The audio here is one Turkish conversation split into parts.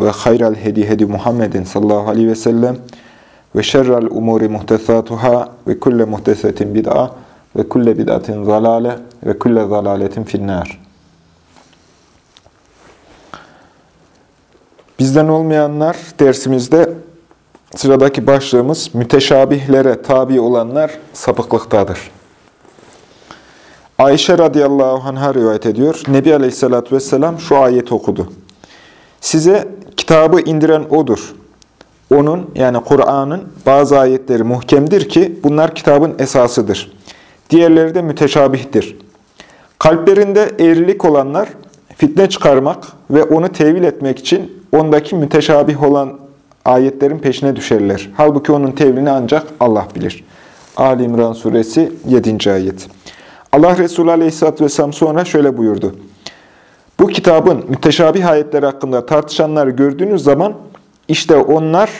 ve hayral hedi hedi Muhammedin sallallahu aleyhi ve sellem ve şerrel umuri muhtesatuhâ ve kulle muhtesetin bid'a ve kulle bid'atin zalale ve kulle zalaletin finnâr. Bizden olmayanlar dersimizde sıradaki başlığımız müteşabihlere tabi olanlar sapıklıktadır. Ayşe radıyallahu anh'a rivayet ediyor. Nebi aleyhissalatü vesselam şu ayet okudu. Size kitabı indiren O'dur. Onun yani Kur'an'ın bazı ayetleri muhkemdir ki bunlar kitabın esasıdır. Diğerleri de müteşabihtir. Kalplerinde eğrilik olanlar fitne çıkarmak ve onu tevil etmek için ondaki müteşabih olan ayetlerin peşine düşerler. Halbuki onun tevilini ancak Allah bilir. Ali İmran Suresi 7. ayet. Allah Resulü Aleyhisselatü Vesselam sonra şöyle buyurdu. Bu kitabın müteşabih ayetleri hakkında tartışanları gördüğünüz zaman işte onlar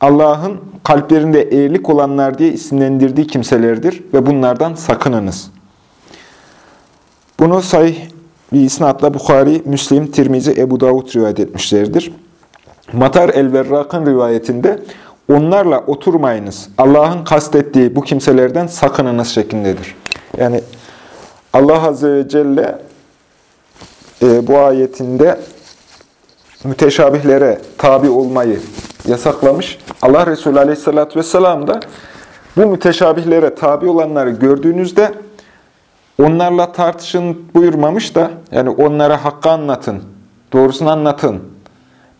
Allah'ın kalplerinde eğrilik olanlar diye isimlendirdiği kimselerdir ve bunlardan sakınınız. Bunu sahih bir isnatla Bukhari, Müslim, Tirmizi, Ebu Davud rivayet etmişlerdir. Matar el-Verrak'ın rivayetinde onlarla oturmayınız. Allah'ın kastettiği bu kimselerden sakınınız şeklindedir. Yani Allah Azze ve Celle e, bu ayetinde müteşabihlere tabi olmayı yasaklamış. Allah Resulü Aleyhisselatü Vesselam da bu müteşabihlere tabi olanları gördüğünüzde onlarla tartışın buyurmamış da yani onlara hakkı anlatın, doğrusunu anlatın.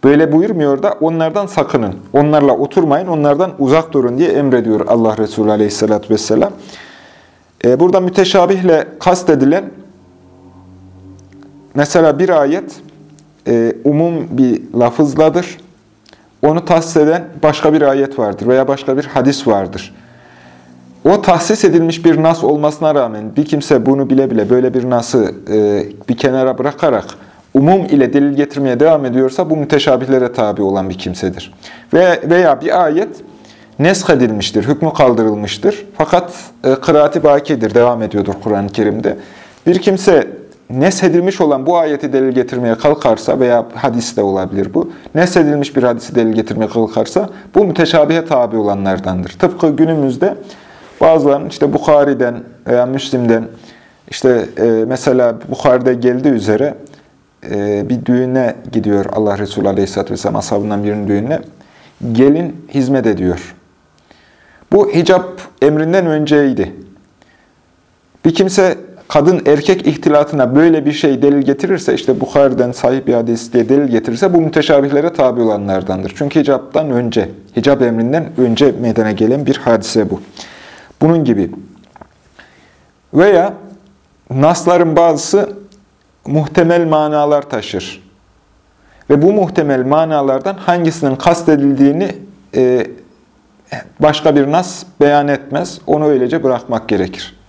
Böyle buyurmuyor da onlardan sakının. Onlarla oturmayın, onlardan uzak durun diye emrediyor Allah Resulü Aleyhisselatü Vesselam. E, burada müteşabihle kastedilen mesela bir ayet e, umum bir lafızladır. Onu tahsis eden başka bir ayet vardır veya başka bir hadis vardır. O tahsis edilmiş bir nas olmasına rağmen bir kimse bunu bile bile böyle bir nası e, bir kenara bırakarak umum ile delil getirmeye devam ediyorsa bu müteşabihlere tabi olan bir kimsedir. Ve veya bir ayet nesk edilmiştir, hükmü kaldırılmıştır. Fakat e, kıraati bakidir, devam ediyordur Kur'an-ı Kerim'de. Bir kimse nesedilmiş olan bu ayeti delil getirmeye kalkarsa veya hadis de olabilir bu, nesedilmiş bir hadisi delil getirmeye kalkarsa bu müteşabihe tabi olanlardandır. Tıpkı günümüzde bazılarının işte Bukhari'den veya Müslim'den işte e, mesela Bukhari'de geldiği üzere e, bir düğüne gidiyor Allah Resulü Aleyhisselatü Vesselam ashabından birinin düğününe. Gelin hizmet ediyor. Bu hicap emrinden önceydi. Bir kimse kadın erkek ihtilatına böyle bir şey delil getirirse, işte Bukhari'den sahih bir hadis diye delil getirirse bu müteşabihlere tabi olanlardandır. Çünkü hicaptan önce, hicap emrinden önce meydana gelen bir hadise bu. Bunun gibi. Veya nasların bazısı muhtemel manalar taşır. Ve bu muhtemel manalardan hangisinin kastedildiğini e, başka bir nas beyan etmez. Onu öylece bırakmak gerekir.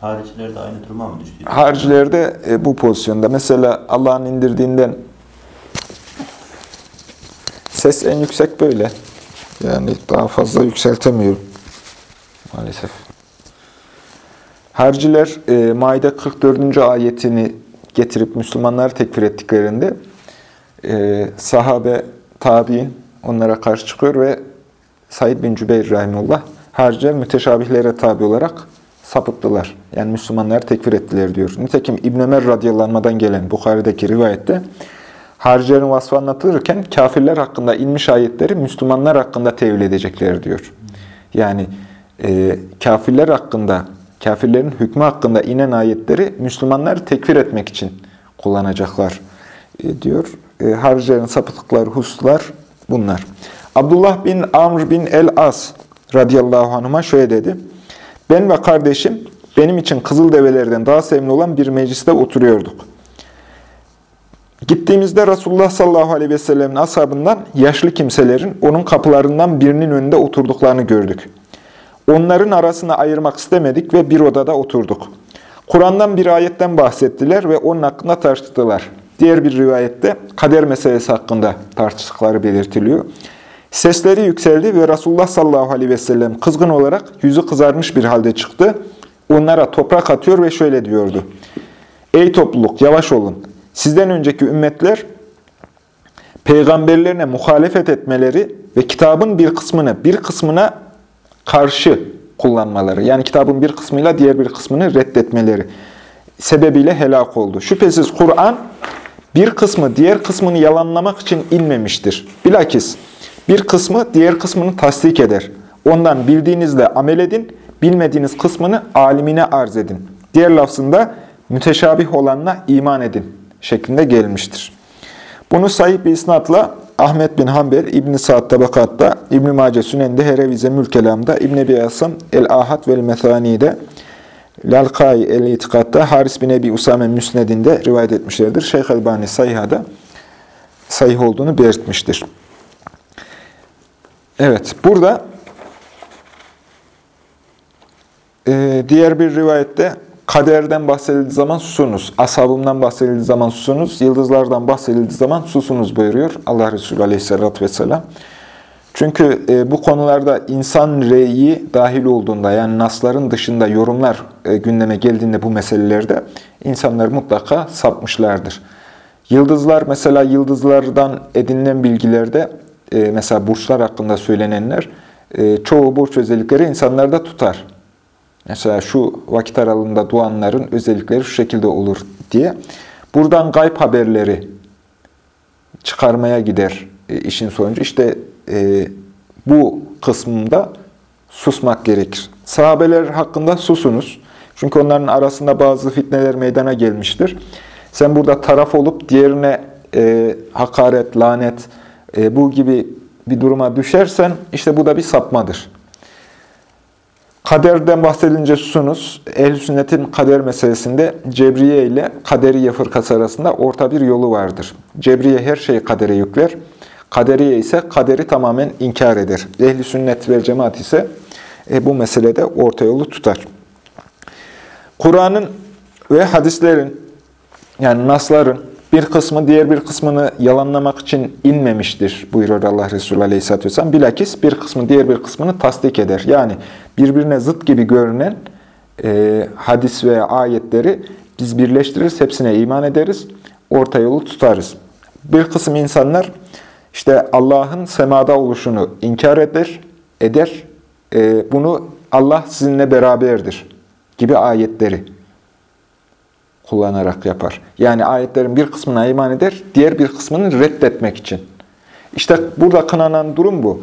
Haricilerde aynı duruma mı düştü? Haricilerde e, bu pozisyonda. Mesela Allah'ın indirdiğinden ses en yüksek böyle. Yani daha fazla yükseltemiyorum. Maalesef. Harciler e, Maide 44. ayetini getirip Müslümanları tekfir ettiklerinde e, sahabe, tabi'in onlara karşı çıkıyor ve Said bin Cübeyr Rahimullah harciler müteşabihlere tabi olarak sapıttılar. Yani Müslümanları tekfir ettiler diyor. Nitekim İbn Ömer radıyallahu gelen Bukhari'deki rivayette haricilerin vasfı anlatılırken kafirler hakkında inmiş ayetleri Müslümanlar hakkında tevil edecekler diyor. Yani e, kafirler hakkında, kafirlerin hükmü hakkında inen ayetleri Müslümanları tekfir etmek için kullanacaklar e, diyor. E, haricilerin sapıttıkları hususlar bunlar. Abdullah bin Amr bin el-As radıyallahu anhuma şöyle dedi. Ben ve kardeşim benim için kızıl develerden daha sevimli olan bir mecliste oturuyorduk. Gittiğimizde Resulullah sallallahu aleyhi ve sellemin ashabından yaşlı kimselerin onun kapılarından birinin önünde oturduklarını gördük. Onların arasına ayırmak istemedik ve bir odada oturduk. Kur'an'dan bir ayetten bahsettiler ve onun hakkında tartıştılar. Diğer bir rivayette kader meselesi hakkında tartıştıkları belirtiliyor. Sesleri yükseldi ve Resulullah sallallahu aleyhi ve sellem kızgın olarak yüzü kızarmış bir halde çıktı. Onlara toprak atıyor ve şöyle diyordu. Ey topluluk yavaş olun. Sizden önceki ümmetler peygamberlerine muhalefet etmeleri ve kitabın bir kısmını bir kısmına karşı kullanmaları, yani kitabın bir kısmıyla diğer bir kısmını reddetmeleri sebebiyle helak oldu. Şüphesiz Kur'an bir kısmı diğer kısmını yalanlamak için inmemiştir. Bilakis bir kısmı diğer kısmını tasdik eder. Ondan bildiğinizle amel edin, bilmediğiniz kısmını alimine arz edin. Diğer lafzında müteşabih olanla iman edin şeklinde gelmiştir. Bunu sahip bir isnatla Ahmet bin Hanbel, İbn-i Sa'd Tabakat'ta, İbn-i Mace Sünen'de, Herevize Mülkelam'da, İbn-i Ebi El-Ahad ve El-Methani'de, Lalkai El-İtikad'da, Haris bin Ebi Usame Müsned'inde rivayet etmişlerdir. Şeyh Elbani Sayha'da sayih olduğunu belirtmiştir. Evet, burada e, diğer bir rivayette kaderden bahsedildiği zaman susunuz, ashabımdan bahsedildiği zaman susunuz, yıldızlardan bahsedildiği zaman susunuz buyuruyor Allah Resulü Aleyhisselatü Vesselam. Çünkü e, bu konularda insan reyi dahil olduğunda, yani nasların dışında yorumlar e, gündeme geldiğinde bu meselelerde insanlar mutlaka sapmışlardır. Yıldızlar, mesela yıldızlardan edinilen bilgilerde, e, mesela burçlar hakkında söylenenler, e, çoğu burç özellikleri insanlarda tutar. Mesela şu vakit aralığında doğanların özellikleri şu şekilde olur diye. Buradan gayb haberleri çıkarmaya gider e, işin sonucu. İşte e, bu kısmında susmak gerekir. Sahabeler hakkında susunuz. Çünkü onların arasında bazı fitneler meydana gelmiştir. Sen burada taraf olup diğerine e, hakaret, lanet e, bu gibi bir duruma düşersen işte bu da bir sapmadır. Kaderden bahsedilince susunuz. Ehl-i sünnetin kader meselesinde Cebriye ile Kaderiye fırkası arasında orta bir yolu vardır. Cebriye her şeyi kadere yükler. Kaderiye ise kaderi tamamen inkar eder. Ehl-i sünnet ve cemaat ise e, bu meselede orta yolu tutar. Kur'an'ın ve hadislerin yani nasların bir kısmı diğer bir kısmını yalanlamak için inmemiştir buyuruyor Allah Resulü Aleyhisselatü Vesselam. Bilakis bir kısmı diğer bir kısmını tasdik eder. Yani birbirine zıt gibi görünen e, hadis veya ayetleri biz birleştiririz, hepsine iman ederiz, orta yolu tutarız. Bir kısım insanlar işte Allah'ın semada oluşunu inkar eder, eder. E, bunu Allah sizinle beraberdir gibi ayetleri kullanarak yapar. Yani ayetlerin bir kısmına iman eder, diğer bir kısmını reddetmek için. İşte burada kınanan durum bu.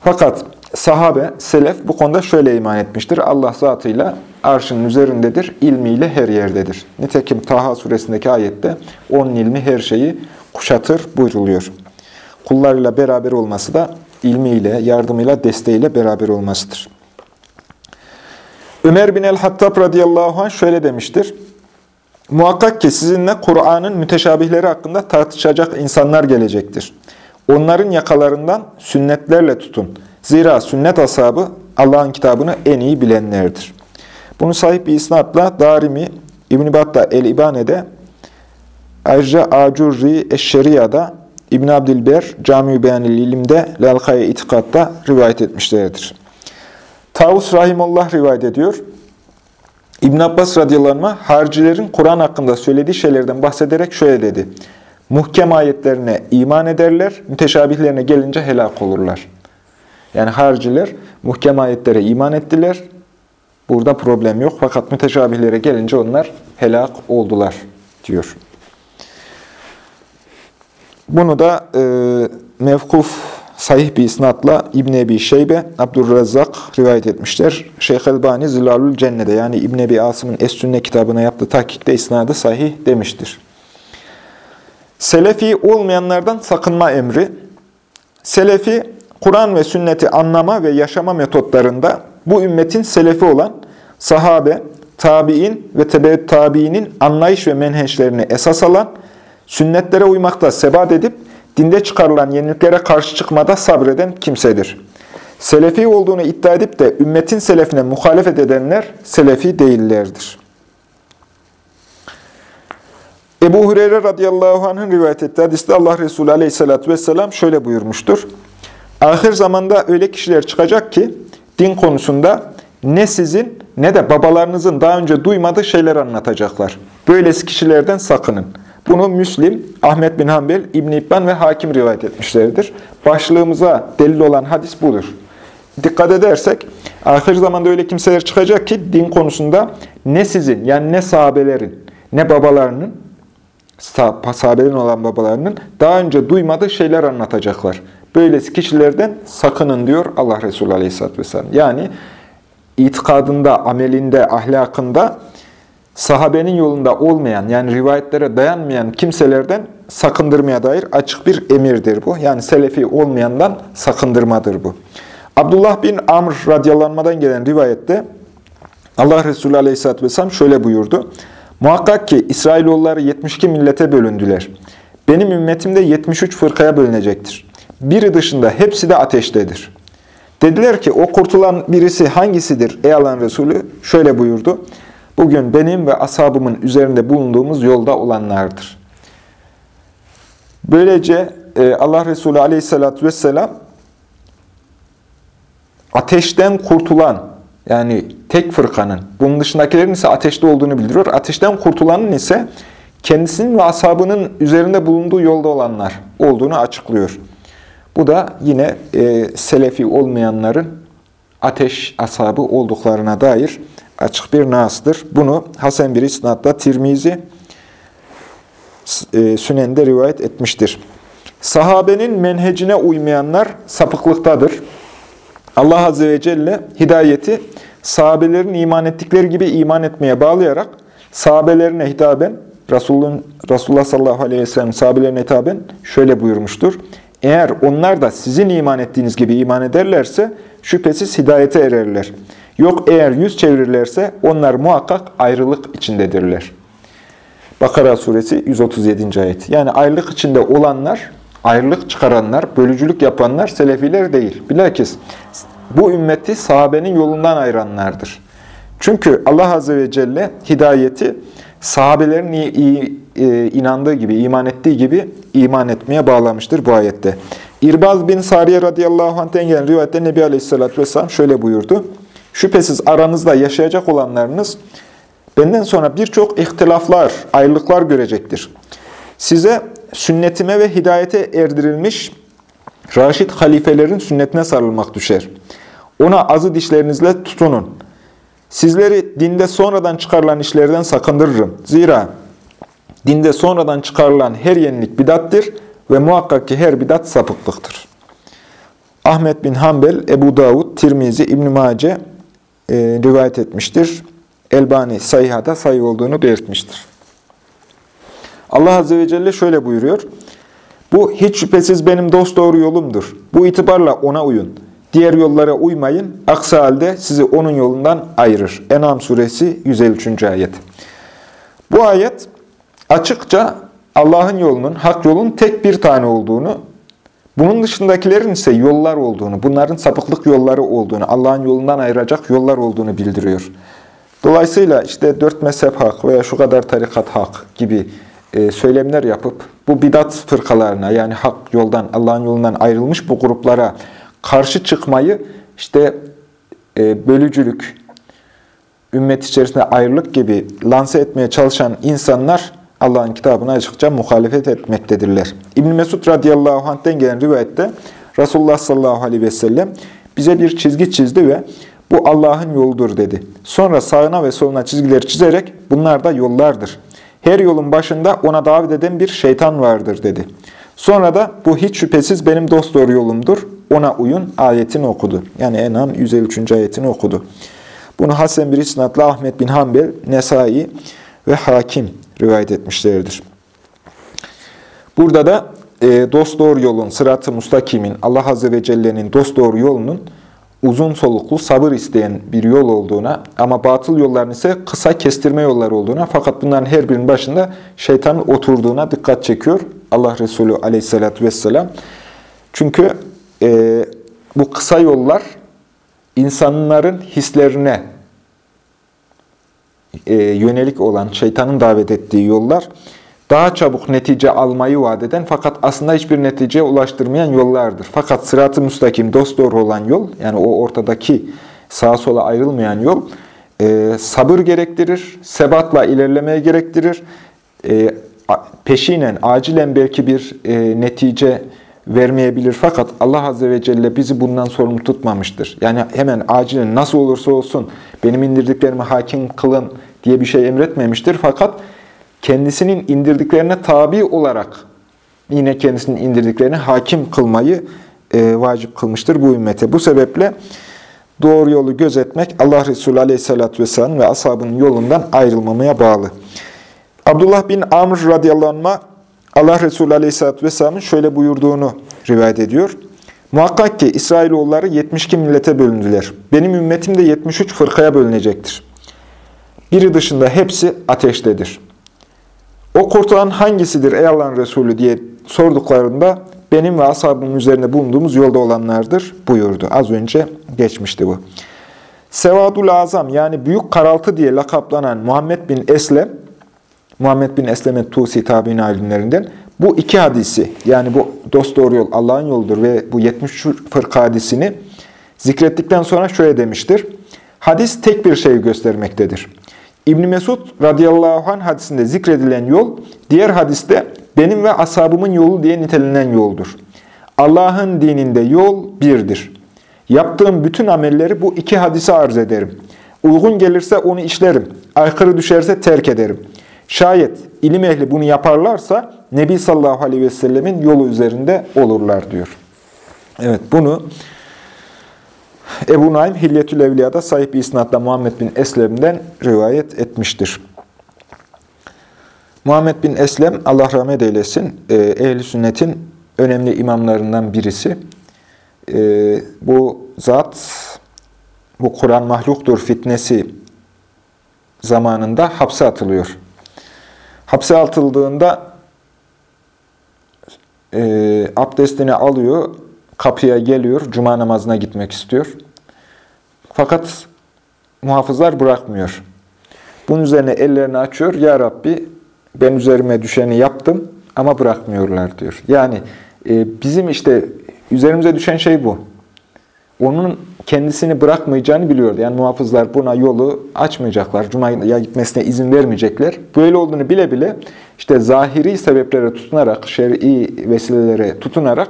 Fakat sahabe, selef bu konuda şöyle iman etmiştir. Allah zatıyla arşın üzerindedir, ilmiyle her yerdedir. Nitekim Taha suresindeki ayette onun ilmi her şeyi kuşatır buyruluyor. Kullarıyla beraber olması da ilmiyle, yardımıyla, desteğiyle beraber olmasıdır. Ömer bin el-Hattab radıyallahu anh şöyle demiştir. Muhakkak ki sizinle Kur'an'ın müteşabihleri hakkında tartışacak insanlar gelecektir. Onların yakalarından sünnetlerle tutun. Zira sünnet ashabı Allah'ın kitabını en iyi bilenlerdir. Bunu sahip bir isnatla Darimi, İbn-i Battah El-İbane'de, ayrıca Acurri Eşşeriya'da, İbn Abdilber Cami-i Beyanil İlim'de, Lalkaya İtikad'da rivayet etmişlerdir. Tavus Rahimullah rivayet ediyor. İbn Abbas radıyallahu anh, haricilerin Kur'an hakkında söylediği şeylerden bahsederek şöyle dedi. Muhkem ayetlerine iman ederler, müteşabihlerine gelince helak olurlar. Yani hariciler muhkem ayetlere iman ettiler. Burada problem yok. Fakat müteşabihlere gelince onlar helak oldular diyor. Bunu da e, mevkuf sahih bir isnatla İbn Ebi Şeybe, Abdurrazzak rivayet etmişler. Şeyh Elbani Zilalül Cennede yani İbn Ebi Asım'ın Es-Sünne kitabına yaptığı tahkikte isnadı sahih demiştir. Selefi olmayanlardan sakınma emri. Selefi, Kur'an ve sünneti anlama ve yaşama metotlarında bu ümmetin selefi olan sahabe, tabi'in ve tebeut tabi'inin anlayış ve menheçlerini esas alan, Sünnetlere uymakta sebat edip, dinde çıkarılan yeniliklere karşı çıkmada sabreden kimsedir. Selefi olduğunu iddia edip de ümmetin selefine muhalefet edenler selefi değillerdir. Ebu Hureyre radıyallahu anh'ın rivayet ettiği hadiste Allah Resulü aleyhissalatü vesselam şöyle buyurmuştur. Ahir zamanda öyle kişiler çıkacak ki din konusunda ne sizin ne de babalarınızın daha önce duymadığı şeyler anlatacaklar. Böylesi kişilerden sakının. Bunu Müslim, Ahmet bin Hanbel, İbn İbban ve Hakim rivayet etmişlerdir. Başlığımıza delil olan hadis budur. Dikkat edersek, ahir zamanda öyle kimseler çıkacak ki din konusunda ne sizin, yani ne sahabelerin, ne babalarının, sahabelerin olan babalarının daha önce duymadığı şeyler anlatacaklar. Böylesi kişilerden sakının diyor Allah Resulü Aleyhisselatü Vesselam. Yani itikadında, amelinde, ahlakında sahabenin yolunda olmayan, yani rivayetlere dayanmayan kimselerden sakındırmaya dair açık bir emirdir bu. Yani selefi olmayandan sakındırmadır bu. Abdullah bin Amr radyalanmadan gelen rivayette Allah Resulü Aleyhisselatü Vesselam şöyle buyurdu. Muhakkak ki İsrailoğulları 72 millete bölündüler. Benim ümmetim de 73 fırkaya bölünecektir. Biri dışında hepsi de ateştedir. Dediler ki o kurtulan birisi hangisidir ey Allah'ın Resulü? Şöyle buyurdu. Bugün benim ve ashabımın üzerinde bulunduğumuz yolda olanlardır. Böylece e, Allah Resulü aleyhissalatü vesselam ateşten kurtulan, yani tek fırkanın, bunun dışındakilerin ise ateşte olduğunu bildiriyor. Ateşten kurtulanın ise kendisinin ve ashabının üzerinde bulunduğu yolda olanlar olduğunu açıklıyor. Bu da yine e, selefi olmayanların ateş ashabı olduklarına dair açık bir nasdır. Bunu Hasan bir isnatla Tirmizi e, Sünen'de rivayet etmiştir. Sahabenin menhecine uymayanlar sapıklıktadır. Allah Azze ve Celle hidayeti sahabelerin iman ettikleri gibi iman etmeye bağlayarak sahabelerine hitaben, Resulün, Resulullah sallallahu aleyhi ve sellem sahabelerine hitaben şöyle buyurmuştur. Eğer onlar da sizin iman ettiğiniz gibi iman ederlerse şüphesiz hidayete ererler. Yok eğer yüz çevirirlerse onlar muhakkak ayrılık içindedirler. Bakara suresi 137. ayet. Yani ayrılık içinde olanlar, ayrılık çıkaranlar, bölücülük yapanlar selefiler değil. Bilakis bu ümmeti sahabenin yolundan ayıranlardır. Çünkü Allah Azze ve Celle hidayeti sahabelerin iyi, e, inandığı gibi, iman ettiği gibi iman etmeye bağlamıştır bu ayette. İrbaz bin Sariye radıyallahu anh'ten gelen rivayette Nebi Aleyhisselatü Vesselam şöyle buyurdu. Şüphesiz aranızda yaşayacak olanlarınız benden sonra birçok ihtilaflar, ayrılıklar görecektir. Size sünnetime ve hidayete erdirilmiş Raşid halifelerin sünnetine sarılmak düşer. Ona azı dişlerinizle tutunun. Sizleri dinde sonradan çıkarılan işlerden sakındırırım. Zira dinde sonradan çıkarılan her yenilik bidattir ve muhakkak ki her bidat sapıklıktır. Ahmet bin Hanbel, Ebu Davud, Tirmizi, İbn-i Mace e, rivayet etmiştir. Elbani sayıhada sayı olduğunu belirtmiştir. Allah Azze ve Celle şöyle buyuruyor. Bu hiç şüphesiz benim dost doğru yolumdur. Bu itibarla ona uyun. Diğer yollara uymayın. Aksi halde sizi onun yolundan ayırır. Enam suresi 153. ayet. Bu ayet açıkça Allah'ın yolunun, hak yolun tek bir tane olduğunu, bunun dışındakilerin ise yollar olduğunu, bunların sapıklık yolları olduğunu, Allah'ın yolundan ayıracak yollar olduğunu bildiriyor. Dolayısıyla işte dört mezhep hak veya şu kadar tarikat hak gibi e, söylemler yapıp bu bidat fırkalarına yani hak yoldan, Allah'ın yolundan ayrılmış bu gruplara karşı çıkmayı işte e, bölücülük, ümmet içerisinde ayrılık gibi lanse etmeye çalışan insanlar Allah'ın kitabına açıkça muhalefet etmektedirler. İbn Mesud radıyallahu anh'ten gelen rivayette Resulullah sallallahu aleyhi ve sellem bize bir çizgi çizdi ve bu Allah'ın yoludur dedi. Sonra sağına ve soluna çizgileri çizerek bunlar da yollardır. Her yolun başında ona davet eden bir şeytan vardır dedi. Sonra da bu hiç şüphesiz benim dost doğru yolumdur. Ona uyun ayetini okudu. Yani Enam 153. ayetini okudu. Bunu Hasan bir isnatla Ahmet bin Hanbel, Nesai ve Hakim rivayet etmişlerdir. Burada da e, dost doğru yolun, sırat-ı mustakimin, Allah Azze ve Celle'nin dost doğru yolunun uzun soluklu, sabır isteyen bir yol olduğuna ama batıl yolların ise kısa kestirme yolları olduğuna fakat bunların her birinin başında şeytanın oturduğuna dikkat çekiyor Allah Resulü aleyhissalatü vesselam. Çünkü e, bu kısa yollar insanların hislerine e, yönelik olan şeytanın davet ettiği yollar daha çabuk netice almayı vaat eden fakat aslında hiçbir neticeye ulaştırmayan yollardır. Fakat sırat-ı müstakim, dosdoğru olan yol, yani o ortadaki sağa sola ayrılmayan yol, e, sabır gerektirir, sebatla ilerlemeye gerektirir. E, peşinen, acilen belki bir e, netice vermeyebilir fakat Allah Azze ve Celle bizi bundan sorumlu tutmamıştır. Yani hemen acilen nasıl olursa olsun benim indirdiklerimi hakim kılın diye bir şey emretmemiştir fakat kendisinin indirdiklerine tabi olarak yine kendisinin indirdiklerini hakim kılmayı e, vacip kılmıştır bu ümmete. Bu sebeple doğru yolu gözetmek Allah Resulü Aleyhisselatü Vesselam ve ashabının yolundan ayrılmamaya bağlı. Abdullah bin Amr radıyallahu anh Allah Resulü Aleyhisselatü Vesselam'ın şöyle buyurduğunu rivayet ediyor. Muhakkak ki İsrailoğulları 72 millete bölündüler. Benim ümmetim de 73 fırkaya bölünecektir. Biri dışında hepsi ateştedir. O kurtulan hangisidir ey Allah'ın Resulü diye sorduklarında benim ve ashabımın üzerinde bulunduğumuz yolda olanlardır buyurdu. Az önce geçmişti bu. Sevadul Azam yani büyük karaltı diye lakaplanan Muhammed bin Eslem, Muhammed bin Eslem'e Tusi tabi'in alimlerinden bu iki hadisi yani bu dost doğru yol Allah'ın yoludur ve bu 70 fırka hadisini zikrettikten sonra şöyle demiştir. Hadis tek bir şeyi göstermektedir. İbn Mesud radıyallahu anh hadisinde zikredilen yol, diğer hadiste benim ve ashabımın yolu diye nitelenen yoldur. Allah'ın dininde yol birdir. Yaptığım bütün amelleri bu iki hadise arz ederim. Uygun gelirse onu işlerim, aykırı düşerse terk ederim. Şayet ilim ehli bunu yaparlarsa Nebi sallallahu aleyhi ve sellemin yolu üzerinde olurlar diyor. Evet bunu Ebu Naim Hilyetül Evliya'da sahip isnatla Muhammed bin Eslem'den rivayet etmiştir. Muhammed bin Eslem, Allah rahmet eylesin, e, ehl sünnetin önemli imamlarından birisi. E, bu zat, bu Kur'an mahluktur fitnesi zamanında hapse atılıyor. Hapse atıldığında e, abdestini alıyor, kapıya geliyor, cuma namazına gitmek istiyor. Fakat muhafızlar bırakmıyor. Bunun üzerine ellerini açıyor. Ya Rabbi ben üzerime düşeni yaptım ama bırakmıyorlar diyor. Yani e, bizim işte üzerimize düşen şey bu. Onun kendisini bırakmayacağını biliyordu. Yani muhafızlar buna yolu açmayacaklar. Cuma'ya gitmesine izin vermeyecekler. Böyle olduğunu bile bile işte zahiri sebeplere tutunarak, şer'i vesilelere tutunarak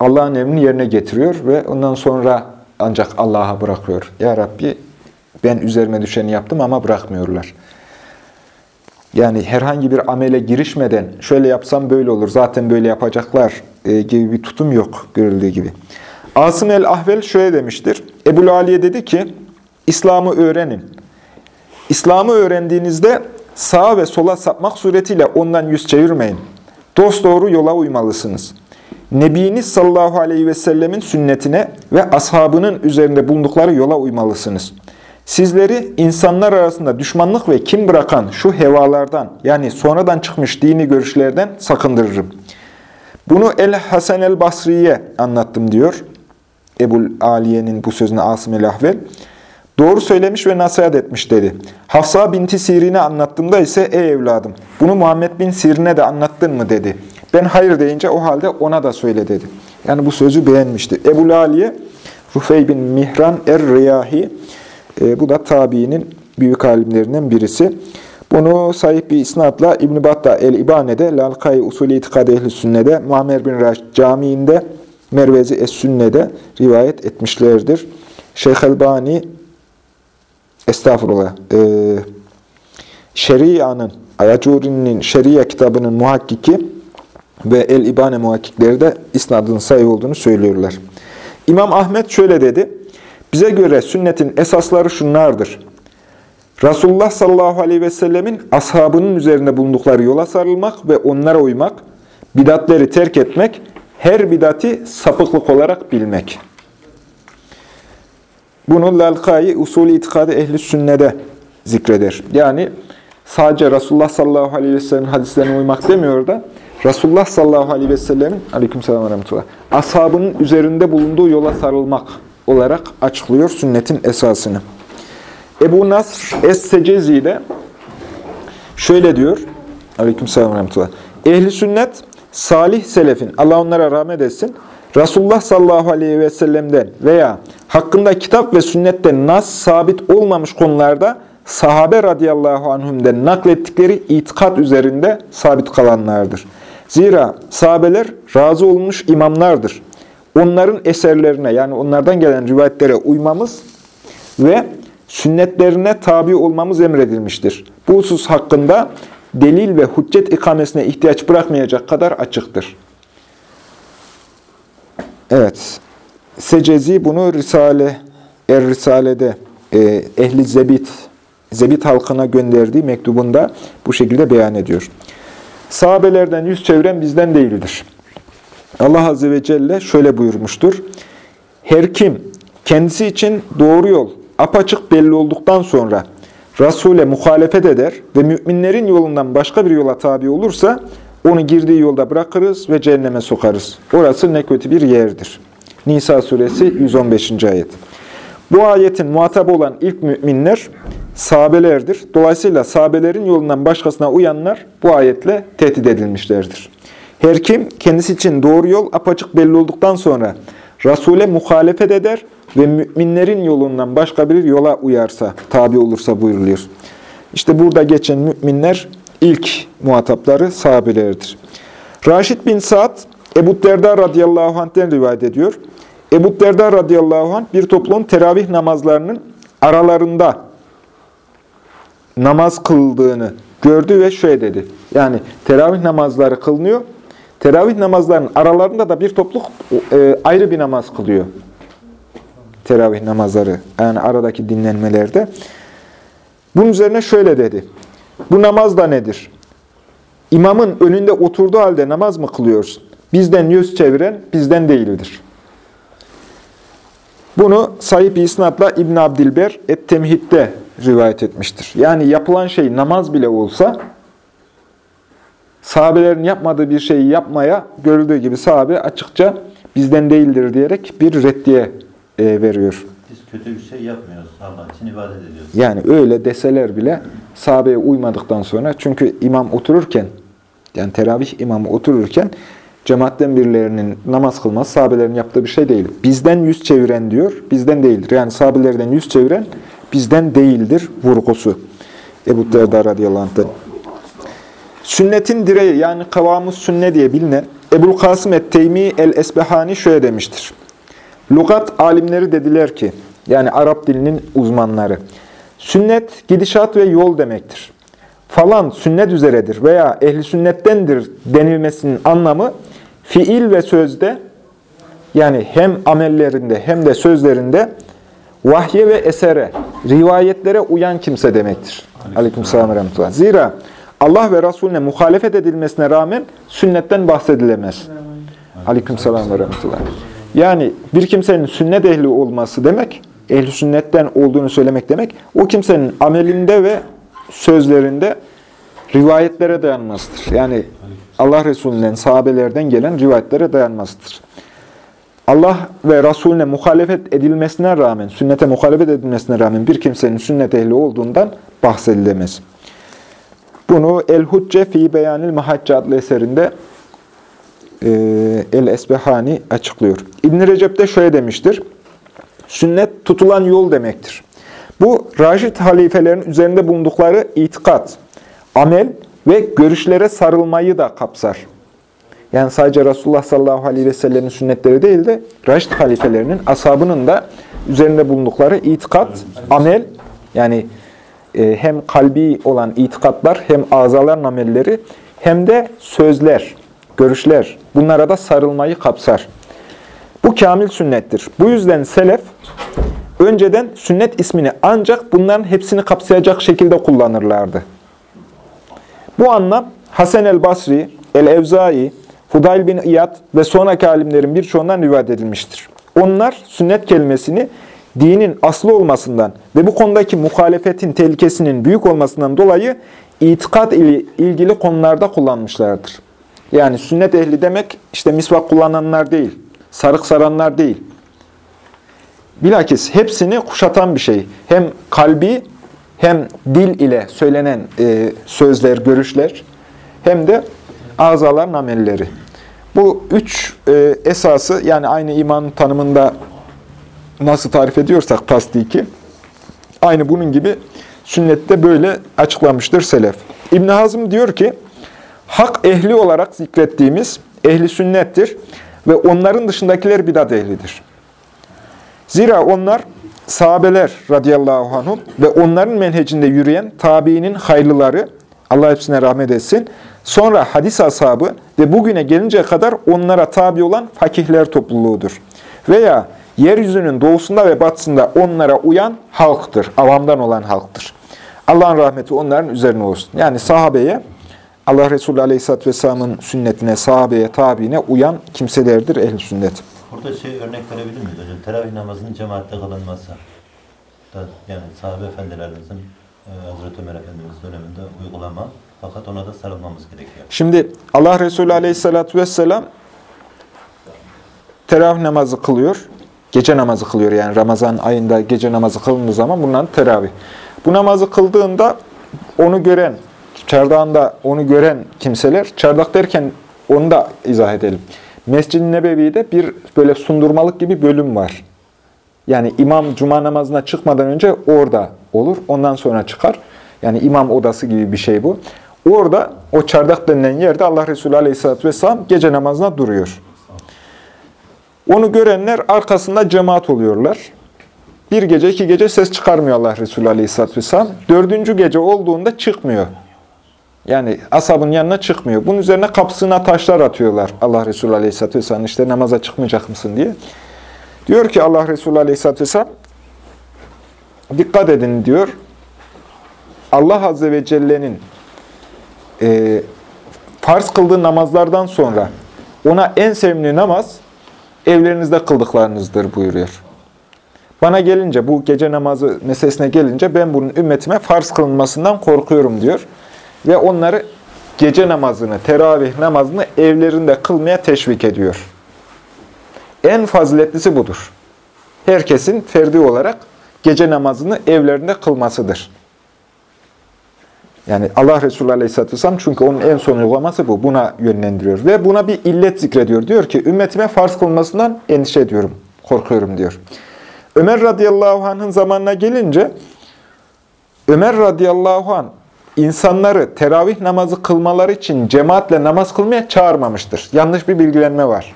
Allah'ın emrini yerine getiriyor ve ondan sonra ancak Allah'a bırakıyor. Ya Rabbi ben üzerime düşeni yaptım ama bırakmıyorlar. Yani herhangi bir amele girişmeden şöyle yapsam böyle olur, zaten böyle yapacaklar e, gibi bir tutum yok görüldüğü gibi. Asım el-Ahvel şöyle demiştir. Ebu Aliye dedi ki, İslam'ı öğrenin. İslam'ı öğrendiğinizde sağa ve sola sapmak suretiyle ondan yüz çevirmeyin. Dost doğru yola uymalısınız. Nebiniz sallallahu aleyhi ve sellemin sünnetine ve ashabının üzerinde bulundukları yola uymalısınız. Sizleri insanlar arasında düşmanlık ve kim bırakan şu hevalardan yani sonradan çıkmış dini görüşlerden sakındırırım. Bunu El-Hasan el-Basri'ye anlattım diyor. Ebul Aliye'nin bu sözüne Asım el-Ahvel. Doğru söylemiş ve nasihat etmiş dedi. Hafsa binti Sirin'e anlattığımda ise ey evladım bunu Muhammed bin Sirin'e de anlattın mı dedi. Ben hayır deyince o halde ona da söyle dedi. Yani bu sözü beğenmişti. Ebu Laliye, Rufey bin Mihran Er-Riyahi, e, bu da tabiinin büyük alimlerinden birisi. Bunu sahip bir isnatla İbn-i Battah El-İbane'de, Lalkay Usulü İtikad Ehli Sünne'de, Muammer bin Raş Camii'nde, Mervezi Es-Sünne'de rivayet etmişlerdir. Şeyh Elbani, estağfurullah, e, Şeria'nın, Ayacuri'nin Şeria kitabının muhakkiki, ve El-İbane muhakkikleri de isnadın sayı olduğunu söylüyorlar. İmam Ahmet şöyle dedi. Bize göre sünnetin esasları şunlardır. Resulullah sallallahu aleyhi ve sellemin ashabının üzerinde bulundukları yola sarılmak ve onlara uymak, bidatleri terk etmek, her bidati sapıklık olarak bilmek. bunu Lalkai usulü itikadı ehli sünnede zikreder. Yani sadece Resulullah sallallahu aleyhi ve sellem'in hadislerine uymak demiyor da Resulullah sallallahu aleyhi ve sellemin aleykümselam ve rahmetullah ashabının üzerinde bulunduğu yola sarılmak olarak açıklıyor sünnetin esasını. Ebu Nasr Es-Secezi de şöyle diyor aleykümselam ve rahmetullah Ehli sünnet salih selefin Allah onlara rahmet etsin Resulullah sallallahu aleyhi ve sellem'den veya hakkında kitap ve sünnetten nas sabit olmamış konularda sahabe radıyallahu anhümden naklettikleri itikat üzerinde sabit kalanlardır. Zira sahabeler razı olmuş imamlardır. Onların eserlerine yani onlardan gelen rivayetlere uymamız ve sünnetlerine tabi olmamız emredilmiştir. Bu husus hakkında delil ve hüccet ikamesine ihtiyaç bırakmayacak kadar açıktır. Evet, Secezi bunu Risale, Er Risale'de e, Ehli Zebit, Zebit halkına gönderdiği mektubunda bu şekilde beyan ediyor. Sahabelerden yüz çeviren bizden değildir. Allah Azze ve Celle şöyle buyurmuştur. Her kim kendisi için doğru yol apaçık belli olduktan sonra Resul'e muhalefet eder ve müminlerin yolundan başka bir yola tabi olursa onu girdiği yolda bırakırız ve cehenneme sokarız. Orası ne kötü bir yerdir. Nisa suresi 115. ayet. Bu ayetin muhatap olan ilk müminler sahabelerdir. Dolayısıyla sahabelerin yolundan başkasına uyanlar bu ayetle tehdit edilmişlerdir. Her kim kendisi için doğru yol apaçık belli olduktan sonra Resul'e muhalefet eder ve müminlerin yolundan başka bir yola uyarsa, tabi olursa buyuruluyor. İşte burada geçen müminler ilk muhatapları sahabelerdir. Raşid bin Sa'd, Ebu Derda radıyallahu anh'ten rivayet ediyor. Ebu Derda radıyallahu anh bir topluluğun teravih namazlarının aralarında namaz kıldığını gördü ve şöyle dedi. Yani teravih namazları kılınıyor. Teravih namazlarının aralarında da bir topluluk e, ayrı bir namaz kılıyor. Teravih namazları yani aradaki dinlenmelerde. Bunun üzerine şöyle dedi. Bu namaz da nedir? İmamın önünde oturduğu halde namaz mı kılıyorsun? Bizden yüz çeviren bizden değildir. Bunu sahip isnatla İbn Abdilber Et-Temhid'de rivayet etmiştir. Yani yapılan şey namaz bile olsa sahabelerin yapmadığı bir şeyi yapmaya görüldüğü gibi sahabe açıkça bizden değildir diyerek bir reddiye e, veriyor. Biz kötü bir şey yapmıyoruz. Allah için ibadet ediyoruz. Yani öyle deseler bile sahabeye uymadıktan sonra çünkü imam otururken yani teravih imamı otururken cemaatten birilerinin namaz kılması sahabelerin yaptığı bir şey değil. Bizden yüz çeviren diyor, bizden değildir. Yani sahabelerden yüz çeviren bizden değildir vurgusu. Ebu Derda radıyallahu anh'tan. Sünnetin direği yani kavamı sünne diye bilinen Ebul Kasım et-Teymi el-Esbehani şöyle demiştir. Lugat alimleri dediler ki, yani Arap dilinin uzmanları, sünnet gidişat ve yol demektir. Falan sünnet üzeredir veya ehli sünnettendir denilmesinin anlamı fiil ve sözde yani hem amellerinde hem de sözlerinde vahye ve esere, rivayetlere uyan kimse demektir. Aleykümselam ve rahmetullah. Zira Allah ve Resulüne muhalefet edilmesine rağmen sünnetten bahsedilemez. Aleykümselam ve rahmetullah. Yani bir kimsenin sünnet ehli olması demek, ehli sünnetten olduğunu söylemek demek, o kimsenin amelinde ve sözlerinde rivayetlere dayanmasıdır. Yani Allah Resulü'nden, sahabelerden gelen rivayetlere dayanmasıdır. Allah ve Resulüne muhalefet edilmesine rağmen, sünnete muhalefet edilmesine rağmen bir kimsenin sünnet ehli olduğundan bahsedilemez. Bunu El-Hucce fi Beyanil Mahacce adlı eserinde e, El-Esbehani açıklıyor. İbn-i Recep de şöyle demiştir. Sünnet tutulan yol demektir. Bu, Raşid halifelerin üzerinde bulundukları itikat, amel ve görüşlere sarılmayı da kapsar. Yani sadece Resulullah sallallahu aleyhi ve sellemin sünnetleri değil de Raşid halifelerinin, ashabının da üzerinde bulundukları itikat, amel, yani e, hem kalbi olan itikatlar, hem azaların amelleri, hem de sözler, görüşler, bunlara da sarılmayı kapsar. Bu kamil sünnettir. Bu yüzden selef, önceden sünnet ismini ancak bunların hepsini kapsayacak şekilde kullanırlardı. Bu anlam Hasan el-Basri, el-Evzai, Fudayl bin İyad ve sonraki alimlerin birçoğundan rivayet edilmiştir. Onlar sünnet kelimesini dinin aslı olmasından ve bu konudaki muhalefetin tehlikesinin büyük olmasından dolayı itikat ile ilgili konularda kullanmışlardır. Yani sünnet ehli demek işte misvak kullananlar değil, sarık saranlar değil. Bilakis hepsini kuşatan bir şey. Hem kalbi hem dil ile söylenen e, sözler, görüşler hem de azaların amelleri. Bu üç e, esası yani aynı iman tanımında nasıl tarif ediyorsak tasdiki, aynı bunun gibi sünnette böyle açıklamıştır selef. İbn Hazım diyor ki, hak ehli olarak zikrettiğimiz ehli sünnettir ve onların dışındakiler bidat ehlidir. Zira onlar sahabeler radıyallahu anhum ve onların menhecinde yürüyen tabiinin hayırlıları, Allah hepsine rahmet etsin, sonra hadis ashabı ve bugüne gelinceye kadar onlara tabi olan fakihler topluluğudur. Veya yeryüzünün doğusunda ve batısında onlara uyan halktır, avamdan olan halktır. Allah'ın rahmeti onların üzerine olsun. Yani sahabeye, Allah Resulü Aleyhisselatü Vesselam'ın sünnetine, sahabeye, tabiine uyan kimselerdir ehl sünnet. Burada şey örnek verebilir miyiz hocam? Teravih namazının cemaatte kılınması. Yani sahabe efendilerimizin, e, Hazreti Ömer Efendimiz döneminde uygulama. Fakat ona da sarılmamız gerekiyor. Şimdi Allah Resulü Aleyhisselatü Vesselam teravih namazı kılıyor. Gece namazı kılıyor yani Ramazan ayında gece namazı kılındığı zaman bunların teravih. Bu namazı kıldığında onu gören, çardağında onu gören kimseler, çardak derken onu da izah edelim. Mescid-i Nebevi'de bir böyle sundurmalık gibi bölüm var. Yani imam cuma namazına çıkmadan önce orada olur. Ondan sonra çıkar. Yani imam odası gibi bir şey bu. Orada o çardak denilen yerde Allah Resulü Aleyhisselatü Vesselam gece namazına duruyor. Onu görenler arkasında cemaat oluyorlar. Bir gece, iki gece ses çıkarmıyor Allah Resulü Aleyhisselatü Vesselam. Dördüncü gece olduğunda çıkmıyor. Yani asabın yanına çıkmıyor. Bunun üzerine kapısına taşlar atıyorlar Allah Resulü Aleyhisselatü Vesselam. işte namaza çıkmayacak mısın diye. Diyor ki Allah Resulü Aleyhisselatü Vesselam, dikkat edin diyor. Allah Azze ve Celle'nin e, farz kıldığı namazlardan sonra ona en sevimli namaz evlerinizde kıldıklarınızdır buyuruyor. Bana gelince, bu gece namazı meselesine gelince ben bunun ümmetime farz kılınmasından korkuyorum diyor. Ve onları gece namazını, teravih namazını evlerinde kılmaya teşvik ediyor. En faziletlisi budur. Herkesin ferdi olarak gece namazını evlerinde kılmasıdır. Yani Allah Resulü Aleyhisselatü Vesselam çünkü onun en son uygulaması bu. Buna yönlendiriyor. Ve buna bir illet zikrediyor. Diyor ki ümmetime farz kılmasından endişe ediyorum, korkuyorum diyor. Ömer radıyallahu anh'ın zamanına gelince Ömer radıyallahu anh insanları teravih namazı kılmaları için cemaatle namaz kılmaya çağırmamıştır. Yanlış bir bilgilenme var.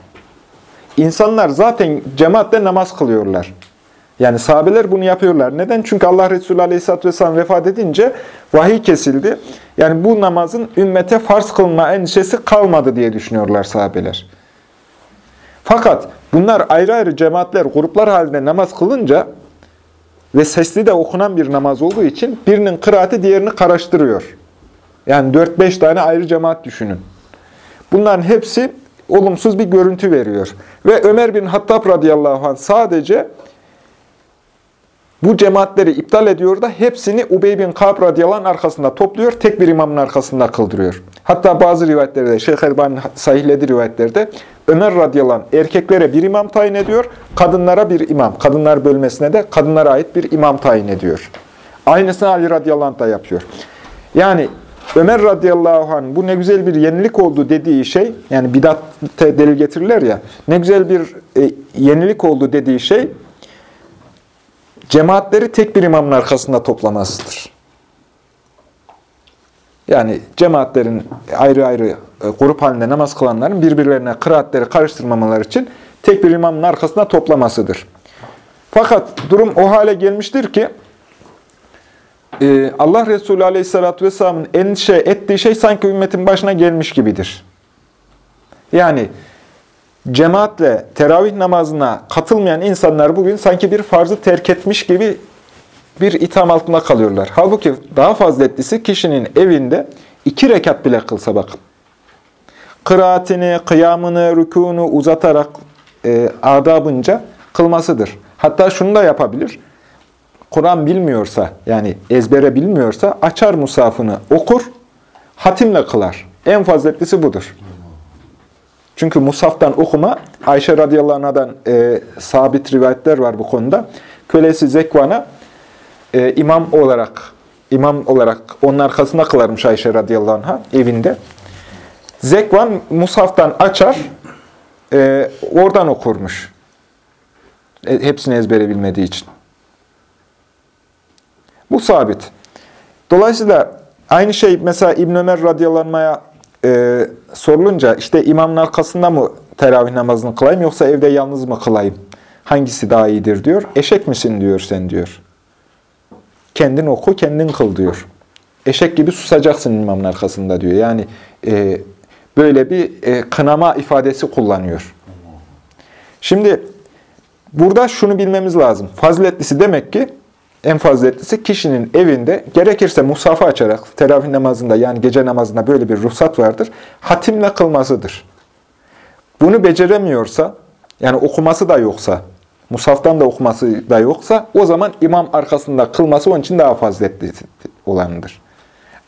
İnsanlar zaten cemaatle namaz kılıyorlar. Yani sahabeler bunu yapıyorlar. Neden? Çünkü Allah Resulü Aleyhisselatü Vesselam vefat edince vahiy kesildi. Yani bu namazın ümmete farz kılma endişesi kalmadı diye düşünüyorlar sahabeler. Fakat bunlar ayrı ayrı cemaatler, gruplar halinde namaz kılınca ve sesli de okunan bir namaz olduğu için birinin kıraati diğerini karıştırıyor. Yani 4-5 tane ayrı cemaat düşünün. Bunların hepsi olumsuz bir görüntü veriyor. Ve Ömer bin Hattab radıyallahu anh sadece bu cemaatleri iptal ediyor da hepsini Ubey bin Kab radıyallahu arkasında topluyor, tek bir imamın arkasında kıldırıyor. Hatta bazı rivayetlerde, Şeyh Erbanin sahihlediği rivayetlerde Ömer radıyallahu erkeklere bir imam tayin ediyor, kadınlara bir imam. Kadınlar bölmesine de kadınlara ait bir imam tayin ediyor. Aynısını Ali radıyallahu da yapıyor. Yani Ömer radıyallahu anh bu ne güzel bir yenilik oldu dediği şey, yani bidatte delil getirirler ya, ne güzel bir e, yenilik oldu dediği şey, cemaatleri tek bir imamın arkasında toplamasıdır. Yani cemaatlerin ayrı ayrı e, grup halinde namaz kılanların birbirlerine kıraatleri karıştırmamaları için tek bir imamın arkasında toplamasıdır. Fakat durum o hale gelmiştir ki e, Allah Resulü Aleyhisselatü Vesselam'ın endişe ettiği şey sanki ümmetin başına gelmiş gibidir. Yani cemaatle teravih namazına katılmayan insanlar bugün sanki bir farzı terk etmiş gibi bir itham altında kalıyorlar. Halbuki daha faziletlisi kişinin evinde iki rekat bile kılsa bakın. Kıraatini, kıyamını, rükûnu uzatarak e, adabınca kılmasıdır. Hatta şunu da yapabilir. Kur'an bilmiyorsa, yani ezbere bilmiyorsa açar musafını okur, hatimle kılar. En faziletlisi budur. Çünkü musaftan okuma, Ayşe radıyallahu e, sabit rivayetler var bu konuda. Kölesi Zekvan'a e, imam olarak imam olarak onun arkasında kılarmış Ayşe radıyallahu anh'a evinde. Zekvan musaftan açar, e, oradan okurmuş. E, hepsini ezbere bilmediği için. Bu sabit. Dolayısıyla aynı şey mesela İbn Ömer radıyallahu anh'a e, sorulunca işte imamın arkasında mı teravih namazını kılayım yoksa evde yalnız mı kılayım? Hangisi daha iyidir diyor. Eşek misin diyor sen diyor. Kendin oku, kendin kıl diyor. Eşek gibi susacaksın imamın arkasında diyor. Yani e, böyle bir e, kınama ifadesi kullanıyor. Şimdi burada şunu bilmemiz lazım. Faziletlisi demek ki en faziletlisi kişinin evinde gerekirse musafı açarak teravih namazında yani gece namazında böyle bir ruhsat vardır. Hatimle kılmasıdır. Bunu beceremiyorsa yani okuması da yoksa musaftan da okuması da yoksa o zaman imam arkasında kılması onun için daha faziletli olanıdır.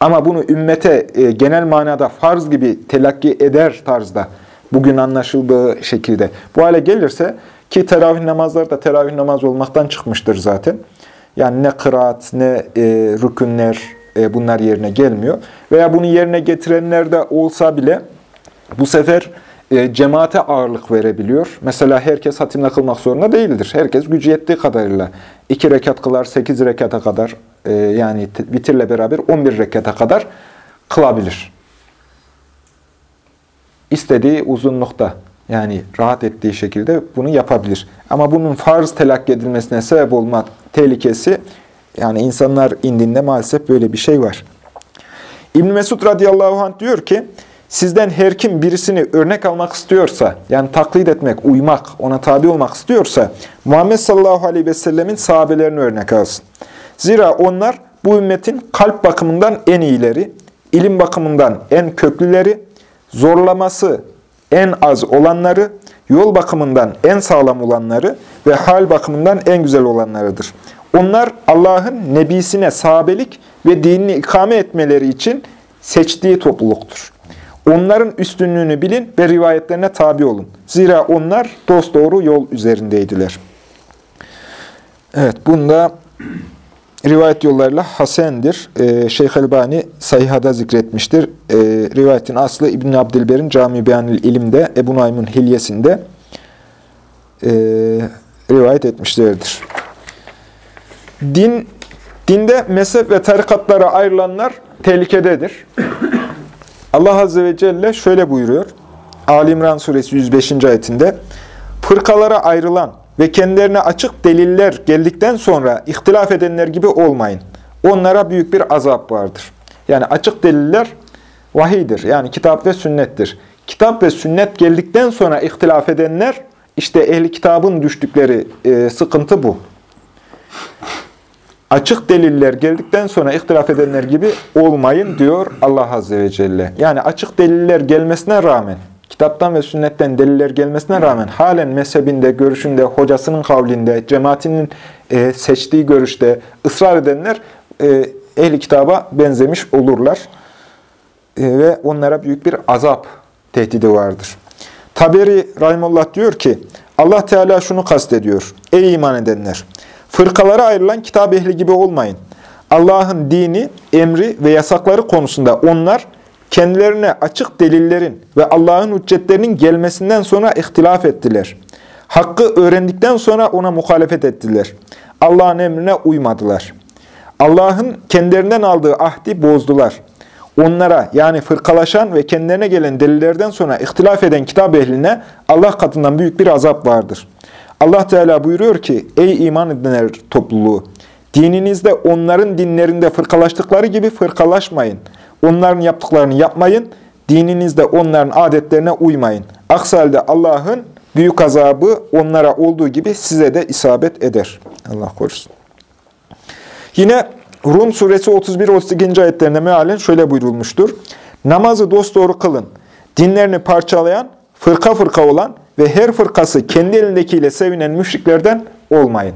Ama bunu ümmete e, genel manada farz gibi telakki eder tarzda bugün anlaşıldığı şekilde bu hale gelirse ki teravih namazları da teravih namaz olmaktan çıkmıştır zaten. Yani ne kıraat ne e, rükünler e, bunlar yerine gelmiyor. Veya bunu yerine getirenler de olsa bile bu sefer e, cemaate ağırlık verebiliyor. Mesela herkes hatimle kılmak zorunda değildir. Herkes gücü yettiği kadarıyla. iki rekat kılar, sekiz rekata kadar e, yani bitirle beraber 11 rekata kadar kılabilir. İstediği uzunlukta yani rahat ettiği şekilde bunu yapabilir. Ama bunun farz telakki edilmesine sebep olma tehlikesi yani insanlar indinde maalesef böyle bir şey var. İbn Mesud radıyallahu anh diyor ki sizden her kim birisini örnek almak istiyorsa yani taklit etmek, uymak, ona tabi olmak istiyorsa Muhammed sallallahu aleyhi ve sellemin sahabelerini örnek alsın. Zira onlar bu ümmetin kalp bakımından en iyileri, ilim bakımından en köklüleri, zorlaması en az olanları, yol bakımından en sağlam olanları ve hal bakımından en güzel olanlarıdır. Onlar Allah'ın nebisine sahabelik ve dinini ikame etmeleri için seçtiği topluluktur. Onların üstünlüğünü bilin ve rivayetlerine tabi olun. Zira onlar dosdoğru yol üzerindeydiler. Evet, bunda rivayet yollarıyla Hasen'dir. Ee, Şeyh Elbani sayhada zikretmiştir. Ee, rivayetin aslı İbn Abdilber'in Cami Beyanil İlim'de, Ebu Naim'in Hilyesinde e, rivayet etmişlerdir. Din, dinde mezhep ve tarikatlara ayrılanlar tehlikededir. Allah Azze ve Celle şöyle buyuruyor. Ali İmran Suresi 105. ayetinde Fırkalara ayrılan ve kendilerine açık deliller geldikten sonra ihtilaf edenler gibi olmayın. Onlara büyük bir azap vardır. Yani açık deliller vahiydir. Yani kitap ve sünnettir. Kitap ve sünnet geldikten sonra ihtilaf edenler, işte ehli kitabın düştükleri e, sıkıntı bu. Açık deliller geldikten sonra ihtilaf edenler gibi olmayın diyor Allah Azze ve Celle. Yani açık deliller gelmesine rağmen, kitaptan ve sünnetten deliller gelmesine rağmen halen mezhebinde, görüşünde, hocasının kavlinde, cemaatinin e, seçtiği görüşte ısrar edenler e, ehli kitaba benzemiş olurlar. E, ve onlara büyük bir azap tehdidi vardır. Taberi Rahimullah diyor ki, Allah Teala şunu kastediyor. Ey iman edenler! Fırkalara ayrılan kitap ehli gibi olmayın. Allah'ın dini, emri ve yasakları konusunda onlar kendilerine açık delillerin ve Allah'ın hüccetlerinin gelmesinden sonra ihtilaf ettiler. Hakkı öğrendikten sonra ona muhalefet ettiler. Allah'ın emrine uymadılar. Allah'ın kendilerinden aldığı ahdi bozdular. Onlara yani fırkalaşan ve kendilerine gelen delillerden sonra ihtilaf eden kitap ehline Allah katından büyük bir azap vardır. Allah Teala buyuruyor ki, ey iman edenler topluluğu, dininizde onların dinlerinde fırkalaştıkları gibi fırkalaşmayın. Onların yaptıklarını yapmayın, dininizde onların adetlerine uymayın. Aksi halde Allah'ın büyük azabı onlara olduğu gibi size de isabet eder. Allah korusun. Yine Rum suresi 31-32. ayetlerinde mealen şöyle buyurulmuştur. Namazı dosdoğru kılın. Dinlerini parçalayan, fırka fırka olan ve her fırkası kendi elindekiyle sevinen müşriklerden olmayın.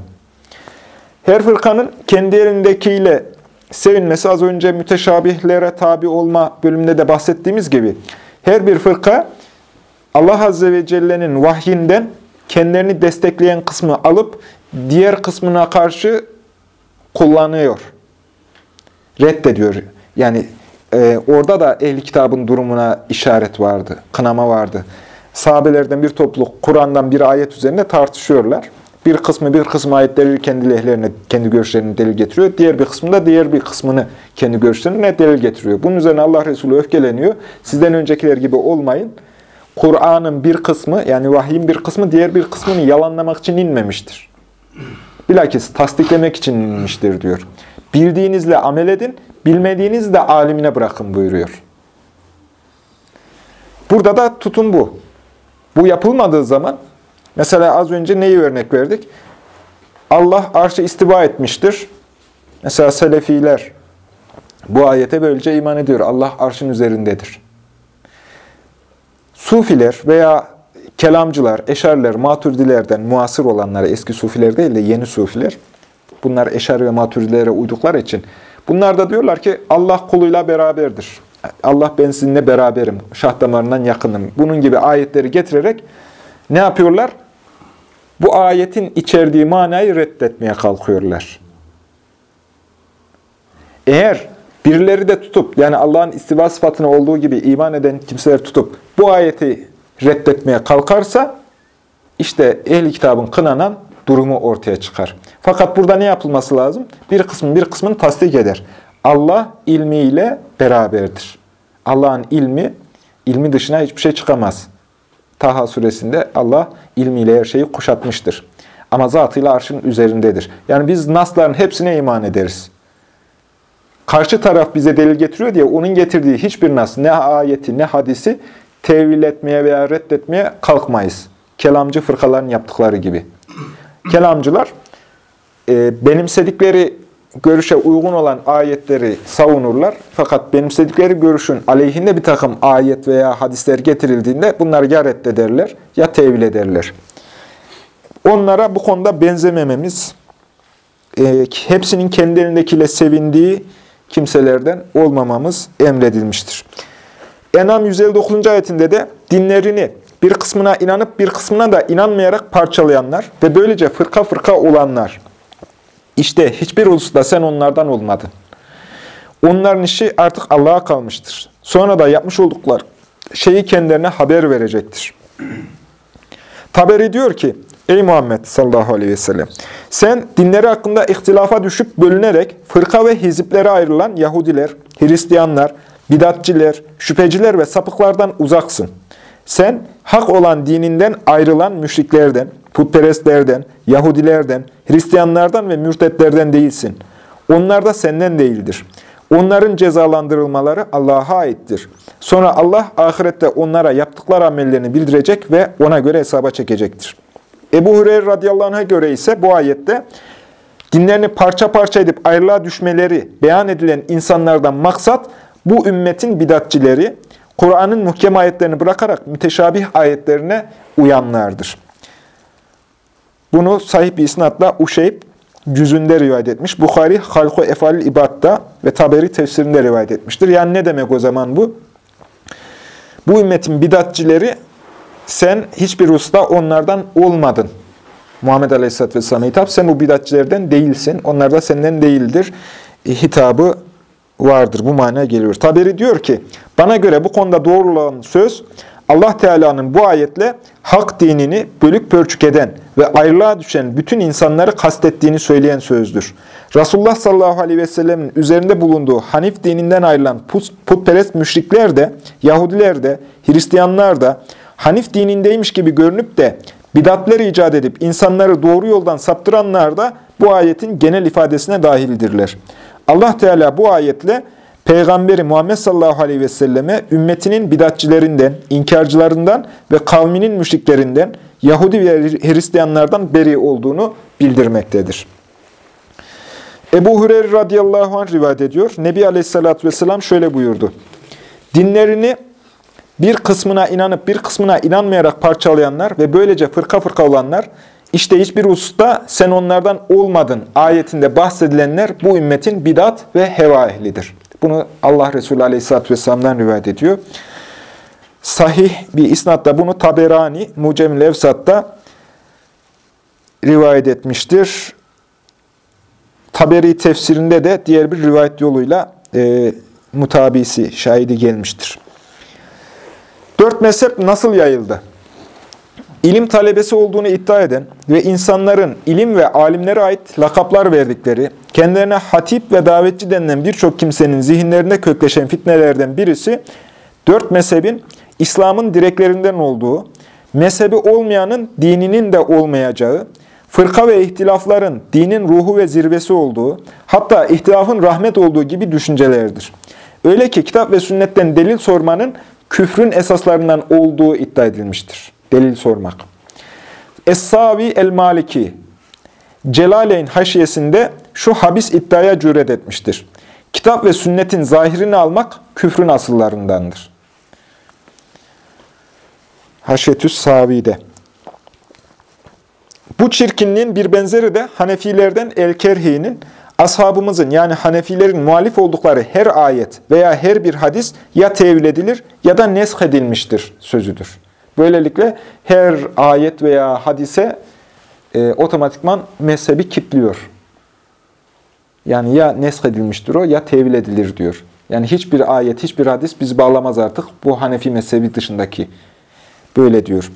Her fırkanın kendi elindekiyle sevinmesi az önce müteşabihlere tabi olma bölümünde de bahsettiğimiz gibi her bir fırka Allah Azze ve Celle'nin vahyinden kendilerini destekleyen kısmı alıp diğer kısmına karşı kullanıyor. Reddediyor. Yani e, orada da ehli kitabın durumuna işaret vardı, kınama vardı. Sahabelerden bir topluluk Kur'an'dan bir ayet üzerine tartışıyorlar. Bir kısmı bir kısmı ayetleri kendi lehlerine, kendi görüşlerini delil getiriyor. Diğer bir kısmı da diğer bir kısmını kendi görüşlerine delil getiriyor. Bunun üzerine Allah Resulü öfkeleniyor. Sizden öncekiler gibi olmayın. Kur'an'ın bir kısmı yani vahyin bir kısmı diğer bir kısmını yalanlamak için inmemiştir. Bilakis tasdiklemek için inmiştir diyor. Bildiğinizle amel edin, bilmediğinizle alimine bırakın buyuruyor. Burada da tutum bu. Bu yapılmadığı zaman, mesela az önce neyi örnek verdik? Allah arşı istiva etmiştir. Mesela Selefiler bu ayete böylece iman ediyor. Allah arşın üzerindedir. Sufiler veya kelamcılar, eşariler, maturidilerden muasır olanlara, eski sufiler değil de yeni sufiler, bunlar eşari ve maturidilere uydukları için, bunlar da diyorlar ki Allah kuluyla beraberdir. Allah ben sizinle beraberim, şah damarından yakınım. Bunun gibi ayetleri getirerek ne yapıyorlar? Bu ayetin içerdiği manayı reddetmeye kalkıyorlar. Eğer birileri de tutup, yani Allah'ın istiva sıfatına olduğu gibi iman eden kimseler tutup bu ayeti reddetmeye kalkarsa, işte ehli kitabın kınanan durumu ortaya çıkar. Fakat burada ne yapılması lazım? Bir kısmın bir kısmını tasdik eder. Allah ilmiyle beraberdir. Allah'ın ilmi, ilmi dışına hiçbir şey çıkamaz. Taha suresinde Allah ilmiyle her şeyi kuşatmıştır. Ama zatıyla arşın üzerindedir. Yani biz nasların hepsine iman ederiz. Karşı taraf bize delil getiriyor diye onun getirdiği hiçbir nas, ne ayeti ne hadisi tevil etmeye veya reddetmeye kalkmayız. Kelamcı fırkaların yaptıkları gibi. Kelamcılar e, benimsedikleri görüşe uygun olan ayetleri savunurlar. Fakat benimsedikleri görüşün aleyhinde bir takım ayet veya hadisler getirildiğinde bunları ya reddederler ya tevil ederler. Onlara bu konuda benzemememiz, e, hepsinin kendi elindekiyle sevindiği kimselerden olmamamız emredilmiştir. Enam 159. ayetinde de dinlerini bir kısmına inanıp bir kısmına da inanmayarak parçalayanlar ve böylece fırka fırka olanlar. İşte hiçbir hususta sen onlardan olmadın. Onların işi artık Allah'a kalmıştır. Sonra da yapmış oldukları şeyi kendilerine haber verecektir. Taberi diyor ki, Ey Muhammed sallallahu aleyhi ve sellem, sen dinleri hakkında ihtilafa düşüp bölünerek fırka ve hiziplere ayrılan Yahudiler, Hristiyanlar, bidatçiler, şüpheciler ve sapıklardan uzaksın. Sen hak olan dininden ayrılan müşriklerden, putperestlerden, Yahudilerden, Hristiyanlardan ve mürtetlerden değilsin. Onlar da senden değildir. Onların cezalandırılmaları Allah'a aittir. Sonra Allah ahirette onlara yaptıkları amellerini bildirecek ve ona göre hesaba çekecektir. Ebu Hureyre radıyallahu anh'a göre ise bu ayette dinlerini parça parça edip ayrılığa düşmeleri beyan edilen insanlardan maksat bu ümmetin bidatçileri, Kur'an'ın muhkem ayetlerini bırakarak müteşabih ayetlerine uyanlardır. Bunu sahih bir isnatla Uşeyb cüzünde rivayet etmiş. Bukhari Halku Efalil İbad'da ve Taberi tefsirinde rivayet etmiştir. Yani ne demek o zaman bu? Bu ümmetin bidatçileri sen hiçbir usta onlardan olmadın. Muhammed Aleyhisselatü Vesselam'a hitap, sen bu bidatçilerden değilsin. Onlar da senden değildir. E, hitabı vardır. Bu manaya geliyor. Taberi diyor ki, bana göre bu konuda doğru olan söz, Allah Teala'nın bu ayetle hak dinini bölük pörçük eden ve ayrılığa düşen bütün insanları kastettiğini söyleyen sözdür. Resulullah sallallahu aleyhi ve sellemin üzerinde bulunduğu Hanif dininden ayrılan put, putperest müşrikler de, Yahudiler de, Hristiyanlar da Hanif dinindeymiş gibi görünüp de bidatler icat edip insanları doğru yoldan saptıranlar da bu ayetin genel ifadesine dahildirler. Allah Teala bu ayetle Peygamberi Muhammed sallallahu aleyhi ve selleme ümmetinin bidatçilerinden, inkarcılarından ve kavminin müşriklerinden, Yahudi ve Hristiyanlardan beri olduğunu bildirmektedir. Ebu Hureyre radıyallahu anh rivayet ediyor. Nebi aleyhissalatü vesselam şöyle buyurdu. Dinlerini bir kısmına inanıp bir kısmına inanmayarak parçalayanlar ve böylece fırka fırka olanlar, işte hiçbir hususta sen onlardan olmadın ayetinde bahsedilenler bu ümmetin bidat ve heva ehlidir. Bunu Allah Resulü Aleyhisselatü Vesselam'dan rivayet ediyor. Sahih bir isnatla bunu Taberani, Mucem-i Levsat'ta rivayet etmiştir. Taberi tefsirinde de diğer bir rivayet yoluyla e, mutabisi, şahidi gelmiştir. Dört mezhep nasıl yayıldı? İlim talebesi olduğunu iddia eden ve insanların ilim ve alimlere ait lakaplar verdikleri, kendilerine hatip ve davetçi denilen birçok kimsenin zihinlerinde kökleşen fitnelerden birisi, dört mezhebin İslam'ın direklerinden olduğu, mezhebi olmayanın dininin de olmayacağı, fırka ve ihtilafların dinin ruhu ve zirvesi olduğu, hatta ihtilafın rahmet olduğu gibi düşüncelerdir. Öyle ki kitap ve sünnetten delil sormanın küfrün esaslarından olduğu iddia edilmiştir. Delil sormak. Es-Savi el-Maliki Celaleyn haşiyesinde şu habis iddiaya cüret etmiştir. Kitap ve sünnetin zahirini almak küfrün asıllarındandır. Haşetüs Savi'de. Bu çirkinliğin bir benzeri de Hanefilerden El-Kerhi'nin ashabımızın yani Hanefilerin muhalif oldukları her ayet veya her bir hadis ya tevil edilir ya da nesk edilmiştir sözüdür. Böylelikle her ayet veya hadise e, otomatikman mezhebi kitliyor. Yani ya nesk edilmiştir o ya tevil edilir diyor. Yani hiçbir ayet, hiçbir hadis bizi bağlamaz artık bu Hanefi mezhebi dışındaki. Böyle diyor.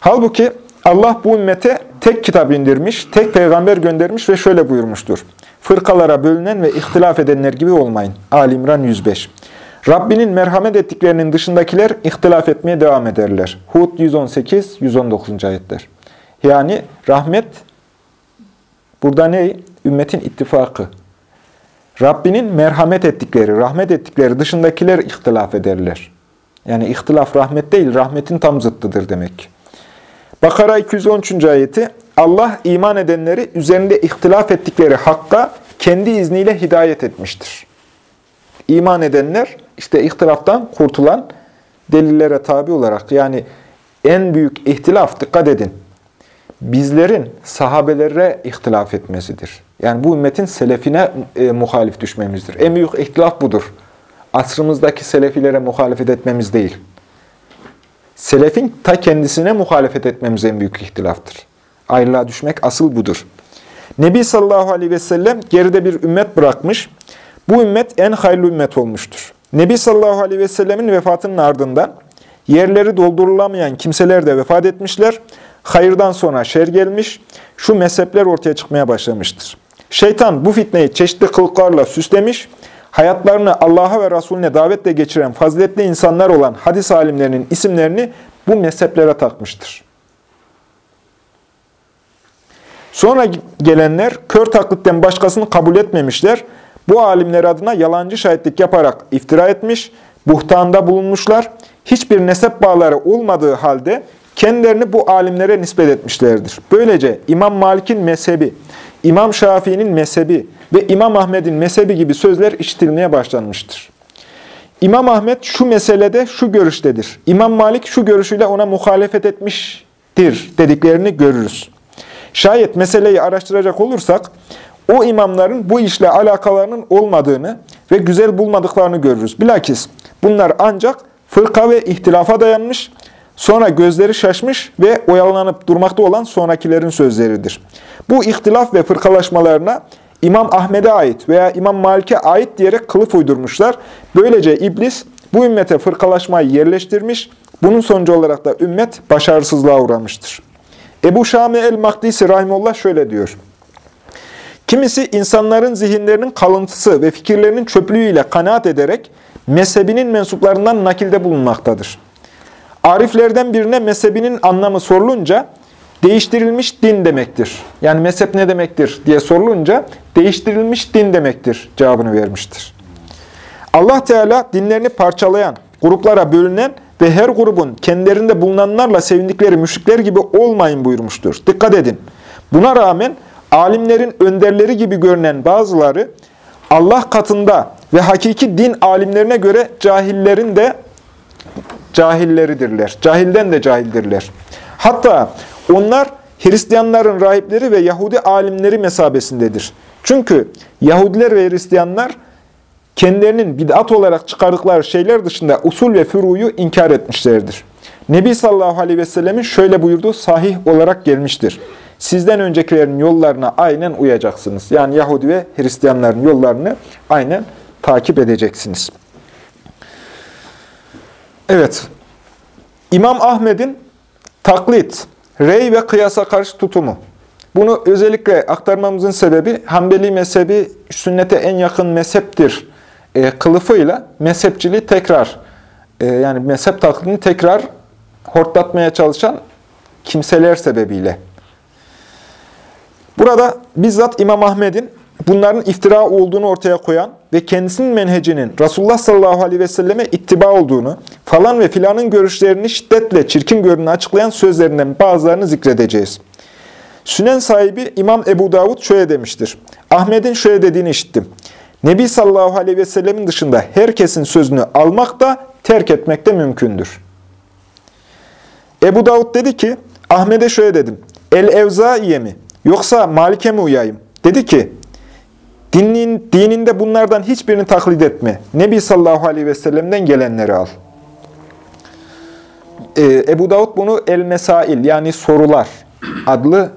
Halbuki Allah bu ümmete tek kitap indirmiş, tek peygamber göndermiş ve şöyle buyurmuştur. Fırkalara bölünen ve ihtilaf edenler gibi olmayın. Ali İmran 105. Rabbinin merhamet ettiklerinin dışındakiler ihtilaf etmeye devam ederler. Hud 118-119. ayetler. Yani rahmet burada ne? Ümmetin ittifakı. Rabbinin merhamet ettikleri, rahmet ettikleri dışındakiler ihtilaf ederler. Yani ihtilaf rahmet değil, rahmetin tam zıttıdır demek. Bakara 213. ayeti Allah iman edenleri üzerinde ihtilaf ettikleri hakka kendi izniyle hidayet etmiştir. İman edenler işte ihtilaftan kurtulan delillere tabi olarak yani en büyük ihtilaf dikkat edin. Bizlerin sahabelere ihtilaf etmesidir. Yani bu ümmetin selefine e, muhalif düşmemizdir. En büyük ihtilaf budur. Asrımızdaki selefilere muhalefet etmemiz değil. Selefin ta kendisine muhalefet etmemiz en büyük ihtilaftır. Ayrılığa düşmek asıl budur. Nebi sallallahu aleyhi ve sellem geride bir ümmet bırakmış. Bu ümmet en hayırlı ümmet olmuştur. Nebi sallallahu aleyhi ve sellemin vefatının ardından yerleri doldurulamayan kimseler de vefat etmişler. Hayırdan sonra şer gelmiş, şu mezhepler ortaya çıkmaya başlamıştır. Şeytan bu fitneyi çeşitli kılıklarla süslemiş, hayatlarını Allah'a ve Resulüne davetle geçiren faziletli insanlar olan hadis alimlerinin isimlerini bu mezheplere takmıştır. Sonra gelenler kör taklitten başkasını kabul etmemişler. Bu alimler adına yalancı şahitlik yaparak iftira etmiş, buhtanda bulunmuşlar. Hiçbir nesep bağları olmadığı halde kendilerini bu alimlere nispet etmişlerdir. Böylece İmam Malik'in mezhebi, İmam Şafii'nin mezhebi ve İmam Ahmet'in mezhebi gibi sözler işitilmeye başlanmıştır. İmam Ahmet şu meselede şu görüştedir. İmam Malik şu görüşüyle ona muhalefet etmiştir dediklerini görürüz. Şayet meseleyi araştıracak olursak, o imamların bu işle alakalarının olmadığını ve güzel bulmadıklarını görürüz. Bilakis bunlar ancak fırka ve ihtilafa dayanmış, sonra gözleri şaşmış ve oyalanıp durmakta olan sonrakilerin sözleridir. Bu ihtilaf ve fırkalaşmalarına İmam Ahmet'e ait veya İmam Malik'e ait diyerek kılıf uydurmuşlar. Böylece iblis bu ümmete fırkalaşmayı yerleştirmiş, bunun sonucu olarak da ümmet başarısızlığa uğramıştır. Ebu Şami el-Mahdisi Rahimullah şöyle diyor. Kimisi insanların zihinlerinin kalıntısı ve fikirlerinin çöplüğüyle kanaat ederek mezhebinin mensuplarından nakilde bulunmaktadır. Ariflerden birine mezhebinin anlamı sorulunca değiştirilmiş din demektir. Yani mezhep ne demektir diye sorulunca değiştirilmiş din demektir cevabını vermiştir. Allah Teala dinlerini parçalayan, gruplara bölünen ve her grubun kendilerinde bulunanlarla sevindikleri müşrikler gibi olmayın buyurmuştur. Dikkat edin. Buna rağmen alimlerin önderleri gibi görünen bazıları Allah katında ve hakiki din alimlerine göre cahillerin de cahilleridirler. Cahilden de cahildirler. Hatta onlar Hristiyanların rahipleri ve Yahudi alimleri mesabesindedir. Çünkü Yahudiler ve Hristiyanlar kendilerinin bid'at olarak çıkardıkları şeyler dışında usul ve furuyu inkar etmişlerdir. Nebi sallallahu aleyhi ve sellemin şöyle buyurduğu sahih olarak gelmiştir. Sizden öncekilerin yollarına aynen uyacaksınız. Yani Yahudi ve Hristiyanların yollarını aynen takip edeceksiniz. Evet, İmam Ahmet'in taklit, rey ve kıyasa karşı tutumu. Bunu özellikle aktarmamızın sebebi Hanbeli mezhebi sünnete en yakın mezheptir e, kılıfıyla mezhepçiliği tekrar e, yani mezhep taklidini tekrar hortlatmaya çalışan kimseler sebebiyle. Burada bizzat İmam Ahmet'in bunların iftira olduğunu ortaya koyan ve kendisinin menhecinin Resulullah sallallahu aleyhi ve selleme ittiba olduğunu, falan ve filanın görüşlerini şiddetle çirkin görünü açıklayan sözlerinden bazılarını zikredeceğiz. Sünen sahibi İmam Ebu Davud şöyle demiştir. Ahmet'in şöyle dediğini işittim. Nebi sallallahu aleyhi ve sellemin dışında herkesin sözünü almak da terk etmek de mümkündür. Ebu Davud dedi ki, Ahmet'e şöyle dedim. El-Evzaiye mi? Yoksa Malik'e mi uyayım? Dedi ki, dinin, dininde bunlardan hiçbirini taklit etme. Nebi sallallahu aleyhi ve sellem'den gelenleri al. Ee, Ebu Davud bunu El-Mesail yani sorular adlı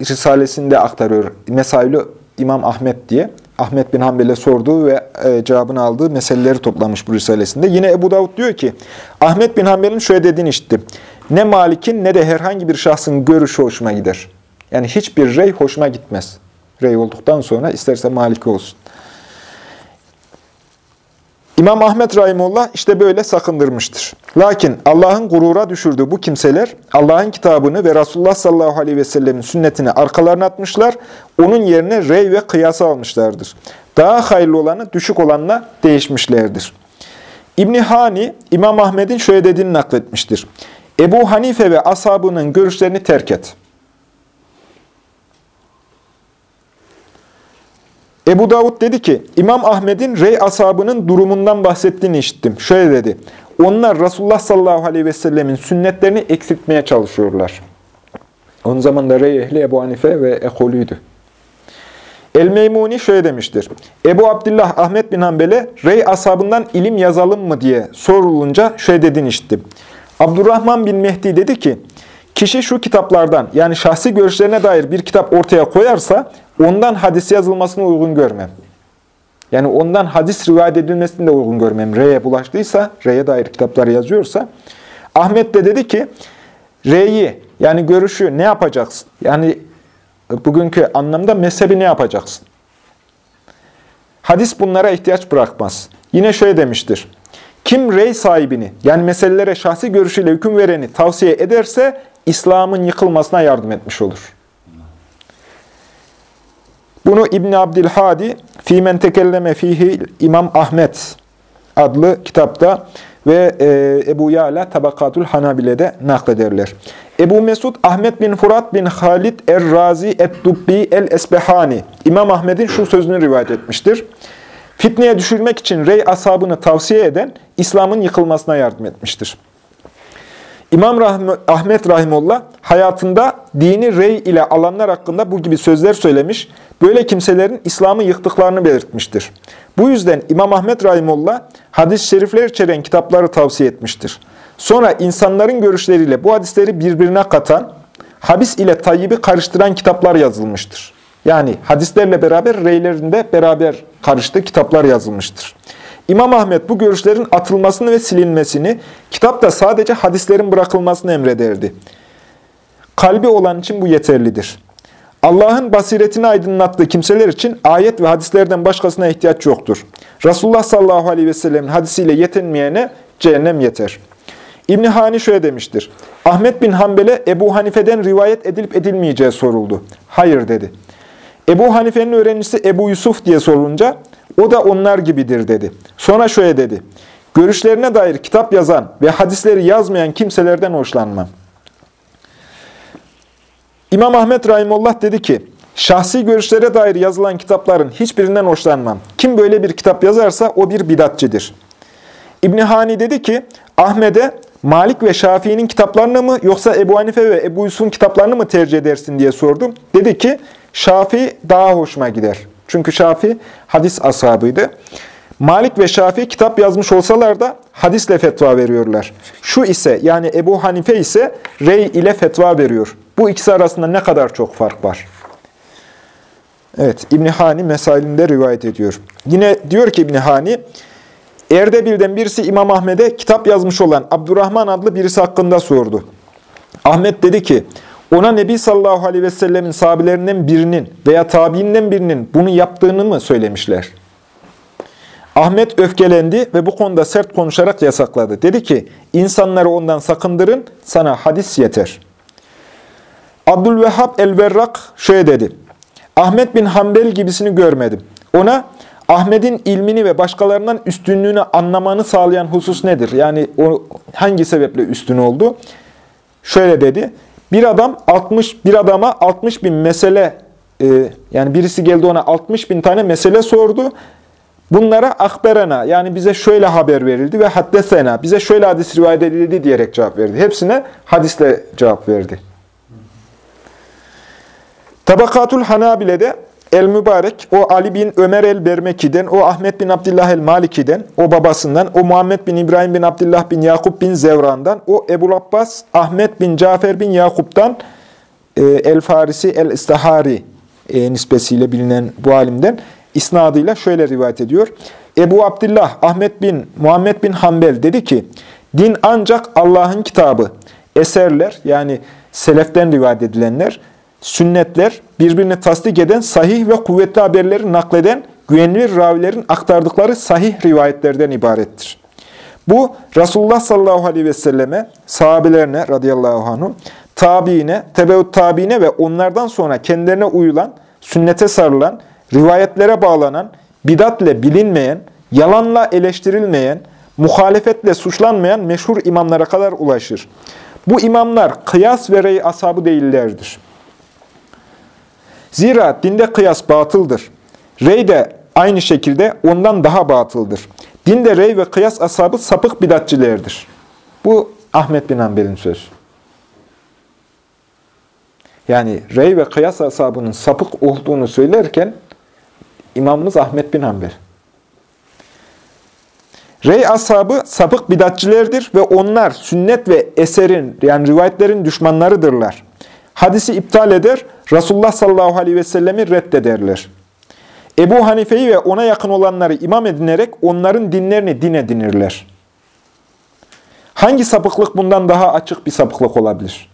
risalesinde aktarıyor. Mesailü İmam Ahmet diye. Ahmet bin Hanbel'e sorduğu ve e, cevabını aldığı meseleleri toplamış bu risalesinde. Yine Ebu Davud diyor ki, Ahmet bin Hanbel'in şöyle dediğini işittim. Ne Malik'in ne de herhangi bir şahsın görüşü hoşuma gider. Yani hiçbir rey hoşuma gitmez. Rey olduktan sonra isterse Malik olsun. İmam Ahmet Rahimullah işte böyle sakındırmıştır. Lakin Allah'ın gurura düşürdüğü bu kimseler Allah'ın kitabını ve Resulullah sallallahu aleyhi ve sellemin sünnetini arkalarına atmışlar, onun yerine rey ve kıyası almışlardır. Daha hayırlı olanı düşük olanla değişmişlerdir. İbni Hani, İmam Ahmet'in şöyle dediğini nakletmiştir. Ebu Hanife ve ashabının görüşlerini terk et. Ebu Davud dedi ki, İmam Ahmet'in rey ashabının durumundan bahsettiğini işittim. Şöyle dedi, onlar Resulullah sallallahu aleyhi ve sellemin sünnetlerini eksiltmeye çalışıyorlar. Onun zamanında rey ehli Ebu Hanife ve ekolüydü. El-Meymuni şöyle demiştir. Ebu Abdullah Ahmet bin Hanbel'e rey ashabından ilim yazalım mı diye sorulunca şöyle dediğini işittim. Abdurrahman bin Mehdi dedi ki, kişi şu kitaplardan yani şahsi görüşlerine dair bir kitap ortaya koyarsa ondan hadis yazılmasını uygun görmem. Yani ondan hadis rivayet edilmesini de uygun görmem. R'ye bulaştıysa, R'ye dair kitaplar yazıyorsa. Ahmet de dedi ki, R'yi yani görüşü ne yapacaksın? Yani bugünkü anlamda mezhebi ne yapacaksın? Hadis bunlara ihtiyaç bırakmaz. Yine şöyle demiştir. Kim rey sahibini yani meselelere şahsi görüşüyle hüküm vereni tavsiye ederse İslam'ın yıkılmasına yardım etmiş olur. Bunu İbn Abdülhadi Fîmen tekelleme fihi İmam Ahmet adlı kitapta ve e, Ebu Yala Tabakatul Hanabile'de naklederler. Ebu Mesud Ahmet bin Furat bin Halid Er-Razi Et-Dubbi El-Esbehani İmam Ahmet'in şu sözünü rivayet etmiştir. Fitneye düşürmek için rey ashabını tavsiye eden İslam'ın yıkılmasına yardım etmiştir. İmam Rahmi, Ahmet Rahimullah hayatında dini rey ile alanlar hakkında bu gibi sözler söylemiş, böyle kimselerin İslam'ı yıktıklarını belirtmiştir. Bu yüzden İmam Ahmet Rahimullah hadis-i şerifler içeren kitapları tavsiye etmiştir. Sonra insanların görüşleriyle bu hadisleri birbirine katan, habis ile tayyibi karıştıran kitaplar yazılmıştır. Yani hadislerle beraber reylerinde beraber karıştığı kitaplar yazılmıştır. İmam Ahmet bu görüşlerin atılmasını ve silinmesini, kitapta sadece hadislerin bırakılmasını emrederdi. Kalbi olan için bu yeterlidir. Allah'ın basiretini aydınlattığı kimseler için ayet ve hadislerden başkasına ihtiyaç yoktur. Resulullah sallallahu aleyhi ve sellemin hadisiyle yetinmeyene cehennem yeter. İbni Hani şöyle demiştir. Ahmet bin Hanbel'e Ebu Hanife'den rivayet edilip edilmeyeceği soruldu. Hayır dedi. Ebu Hanife'nin öğrencisi Ebu Yusuf diye sorulunca o da onlar gibidir dedi. Sonra şöyle dedi. Görüşlerine dair kitap yazan ve hadisleri yazmayan kimselerden hoşlanmam. İmam Ahmet Rahimullah dedi ki, şahsi görüşlere dair yazılan kitapların hiçbirinden hoşlanmam. Kim böyle bir kitap yazarsa o bir bidatçidir. İbni Hani dedi ki, Ahmet'e Malik ve Şafii'nin kitaplarını mı yoksa Ebu Hanife ve Ebu Yusuf'un kitaplarını mı tercih edersin diye sordum. Dedi ki Şafii daha hoşuma gider. Çünkü Şafii hadis ashabıydı. Malik ve Şafii kitap yazmış olsalar da hadisle fetva veriyorlar. Şu ise yani Ebu Hanife ise rey ile fetva veriyor. Bu ikisi arasında ne kadar çok fark var. Evet, İbn Hani mesailinde rivayet ediyor. Yine diyor ki İbn Hani, Erdebil'den birisi İmam Ahmet'e kitap yazmış olan Abdurrahman adlı birisi hakkında sordu. Ahmet dedi ki, ona Nebi sallallahu aleyhi ve sellemin sahabilerinden birinin veya tabiinden birinin bunu yaptığını mı söylemişler? Ahmet öfkelendi ve bu konuda sert konuşarak yasakladı. Dedi ki, insanları ondan sakındırın, sana hadis yeter. Abdülvehhab el-Verrak şöyle dedi. Ahmet bin Hanbel gibisini görmedim. Ona Ahmet'in ilmini ve başkalarından üstünlüğünü anlamanı sağlayan husus nedir? Yani o hangi sebeple üstün oldu? Şöyle dedi. Bir adam 60 bir adama 60 bin mesele e, yani birisi geldi ona 60 bin tane mesele sordu. Bunlara akberena yani bize şöyle haber verildi ve haddesena bize şöyle hadis rivayet edildi diyerek cevap verdi. Hepsine hadisle cevap verdi. Tabakatul Hanabile'de El-Mübarek, o Ali bin Ömer el-Bermeki'den, o Ahmet bin Abdullah el-Maliki'den, o babasından, o Muhammed bin İbrahim bin Abdullah bin Yakup bin Zevran'dan, o Ebu Abbas, Ahmet bin Cafer bin Yakup'tan, e, El-Farisi el-İstihari e, nispesiyle bilinen bu alimden, isnadıyla şöyle rivayet ediyor. Ebu Abdullah, Ahmet bin Muhammed bin Hanbel dedi ki, din ancak Allah'ın kitabı, eserler yani seleften rivayet edilenler, sünnetler, birbirini tasdik eden, sahih ve kuvvetli haberleri nakleden, güvenilir ravilerin aktardıkları sahih rivayetlerden ibarettir. Bu, Resulullah sallallahu aleyhi ve selleme, sahabelerine radıyallahu anhum, tabiine, tebeut tabiine ve onlardan sonra kendilerine uyulan, sünnete sarılan, rivayetlere bağlanan, bidatle bilinmeyen, yalanla eleştirilmeyen, muhalefetle suçlanmayan meşhur imamlara kadar ulaşır. Bu imamlar kıyas ve rey ashabı değillerdir. Zira dinde kıyas batıldır. Rey de aynı şekilde ondan daha batıldır. Dinde rey ve kıyas ashabı sapık bidatçilerdir. Bu Ahmet bin Hanbel'in sözü. Yani rey ve kıyas ashabının sapık olduğunu söylerken imamımız Ahmet bin Hanbel. Rey ashabı sapık bidatçilerdir ve onlar sünnet ve eserin yani rivayetlerin düşmanlarıdırlar. Hadisi iptal eder, Resulullah sallallahu aleyhi ve sellemi reddederler. Ebu Hanife'yi ve ona yakın olanları imam edinerek onların dinlerini din edinirler. Hangi sapıklık bundan daha açık bir sapıklık olabilir?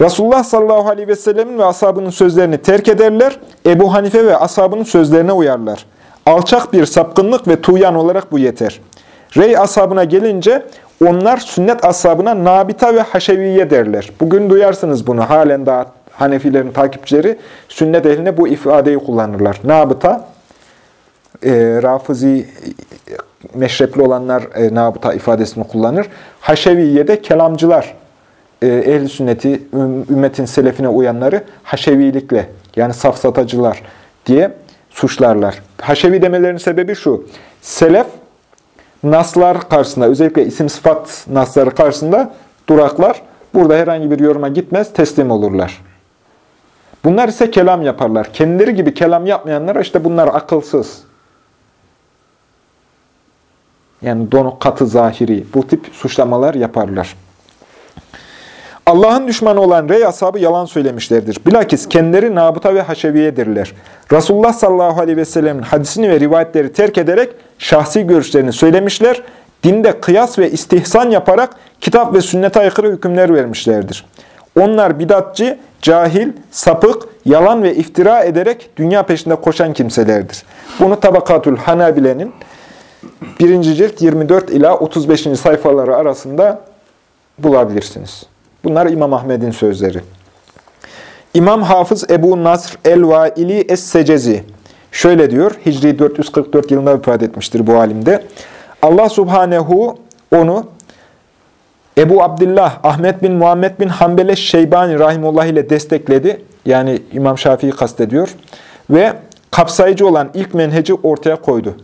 Resulullah sallallahu aleyhi ve sellemin ve ashabının sözlerini terk ederler, Ebu Hanife ve ashabının sözlerine uyarlar. Alçak bir sapkınlık ve tuyan olarak bu yeter. Rey ashabına gelince onlar sünnet ashabına nabita ve haşeviye derler. Bugün duyarsınız bunu halen daha Hanefilerin takipçileri sünnet ehline bu ifadeyi kullanırlar. Nabıta, e, Rafizi meşrepli olanlar e, nabıta ifadesini kullanır. Haşeviye de kelamcılar, e, ehl sünneti, ümmetin selefine uyanları haşevilikle yani safsatacılar diye suçlarlar. Haşevi demelerinin sebebi şu, selef naslar karşısında, özellikle isim sıfat nasları karşısında duraklar. Burada herhangi bir yoruma gitmez, teslim olurlar. Bunlar ise kelam yaparlar. Kendileri gibi kelam yapmayanlar işte bunlar akılsız. Yani donuk katı zahiri. Bu tip suçlamalar yaparlar. Allah'ın düşmanı olan rey ashabı yalan söylemişlerdir. Bilakis kendileri nabuta ve haşeviyedirler. Resulullah sallallahu aleyhi ve sellemin hadisini ve rivayetleri terk ederek şahsi görüşlerini söylemişler. Dinde kıyas ve istihsan yaparak kitap ve sünnete aykırı hükümler vermişlerdir. Onlar bidatçı, cahil, sapık, yalan ve iftira ederek dünya peşinde koşan kimselerdir. Bunu Tabakatul Hanabile'nin 1. cilt 24 ila 35. sayfaları arasında bulabilirsiniz. Bunlar İmam Ahmed'in sözleri. İmam Hafız Ebu Nasr el-Vaili Es-Secezi şöyle diyor, Hicri 444 yılında vefat etmiştir bu alimde. Allah Subhanehu onu Ebu Abdullah Ahmet bin Muhammed bin Hanbele Şeybani Rahimullah ile destekledi. Yani İmam Şafii'yi kastediyor. Ve kapsayıcı olan ilk menheci ortaya koydu.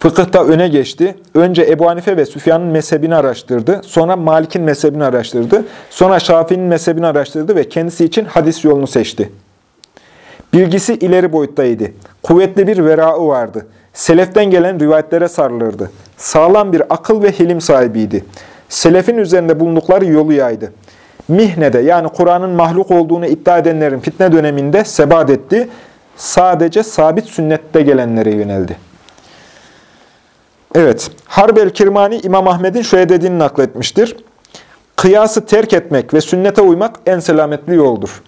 Fıkıhta öne geçti. Önce Ebu Hanife ve Süfyan'ın mezhebini araştırdı. Sonra Malik'in mezhebini araştırdı. Sonra Şafii'nin mezhebini araştırdı ve kendisi için hadis yolunu seçti. Bilgisi ileri boyuttaydı. Kuvvetli bir verağı vardı. Seleften gelen rivayetlere sarılırdı. Sağlam bir akıl ve hilim sahibiydi. Selefin üzerinde bulundukları yolu yaydı. Mihnede yani Kur'an'ın mahluk olduğunu iddia edenlerin fitne döneminde sebat etti. Sadece sabit sünnette gelenlere yöneldi. Evet, Harbel Kirmani İmam Ahmet'in şöyle dediğini nakletmiştir. Kıyası terk etmek ve sünnete uymak en selametli yoldur.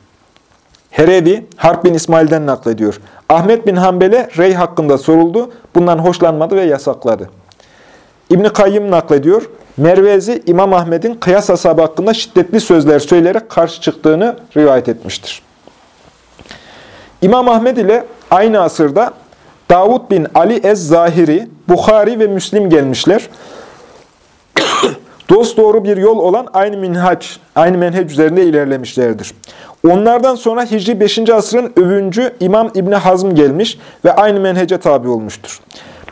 Herevi, Harp bin İsmail'den naklediyor. Ahmet bin Hanbel'e rey hakkında soruldu. Bundan hoşlanmadı ve yasakladı. İbn-i Kayyım naklediyor. Mervezi, İmam Ahmet'in kıyas ashabı hakkında şiddetli sözler söyleyerek karşı çıktığını rivayet etmiştir. İmam Ahmet ile aynı asırda Davud bin Ali Ez-Zahiri, Bukhari ve Müslim gelmişler. Dost doğru bir yol olan aynı minhaç, aynı menheç üzerinde ilerlemişlerdir. Onlardan sonra Hicri 5. asrın övüncü İmam İbni Hazm gelmiş ve aynı menhece tabi olmuştur.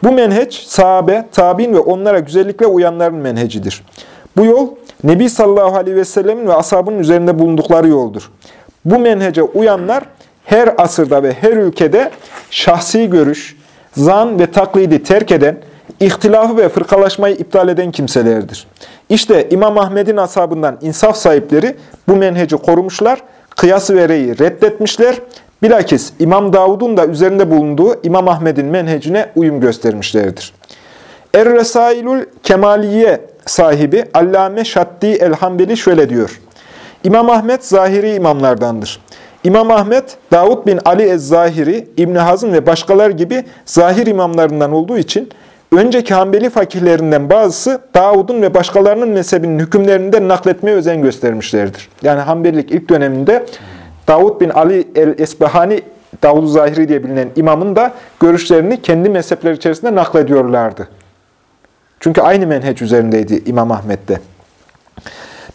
Bu menheç sahabe, tabi'in ve onlara güzellikle uyanların menhecidir. Bu yol Nebi sallallahu aleyhi ve sellemin ve ashabının üzerinde bulundukları yoldur. Bu menhece uyanlar her asırda ve her ülkede şahsi görüş, zan ve taklidi terk eden, ihtilafı ve fırkalaşmayı iptal eden kimselerdir. İşte İmam Ahmet'in ashabından insaf sahipleri bu menheci korumuşlar, kıyası ve reyi reddetmişler. Bilakis İmam Davud'un da üzerinde bulunduğu İmam Ahmet'in menhecine uyum göstermişlerdir. Er-Resailül Kemaliye sahibi Allame Şaddi el-Hambeli şöyle diyor. İmam Ahmet zahiri imamlardandır. İmam Ahmet, Davud bin Ali ez-Zahiri, İbn Hazm ve başkaları gibi zahir imamlarından olduğu için önceki Hanbeli fakihlerinden bazısı Davud'un ve başkalarının mezhebinin hükümlerinden nakletmeye özen göstermişlerdir. Yani Hanbelilik ilk döneminde Davud bin Ali el-Esbahani, Davud Zahiri diye bilinen imamın da görüşlerini kendi mezhepleri içerisinde naklediyorlardı. Çünkü aynı menheç üzerindeydi İmam Ahmet'te.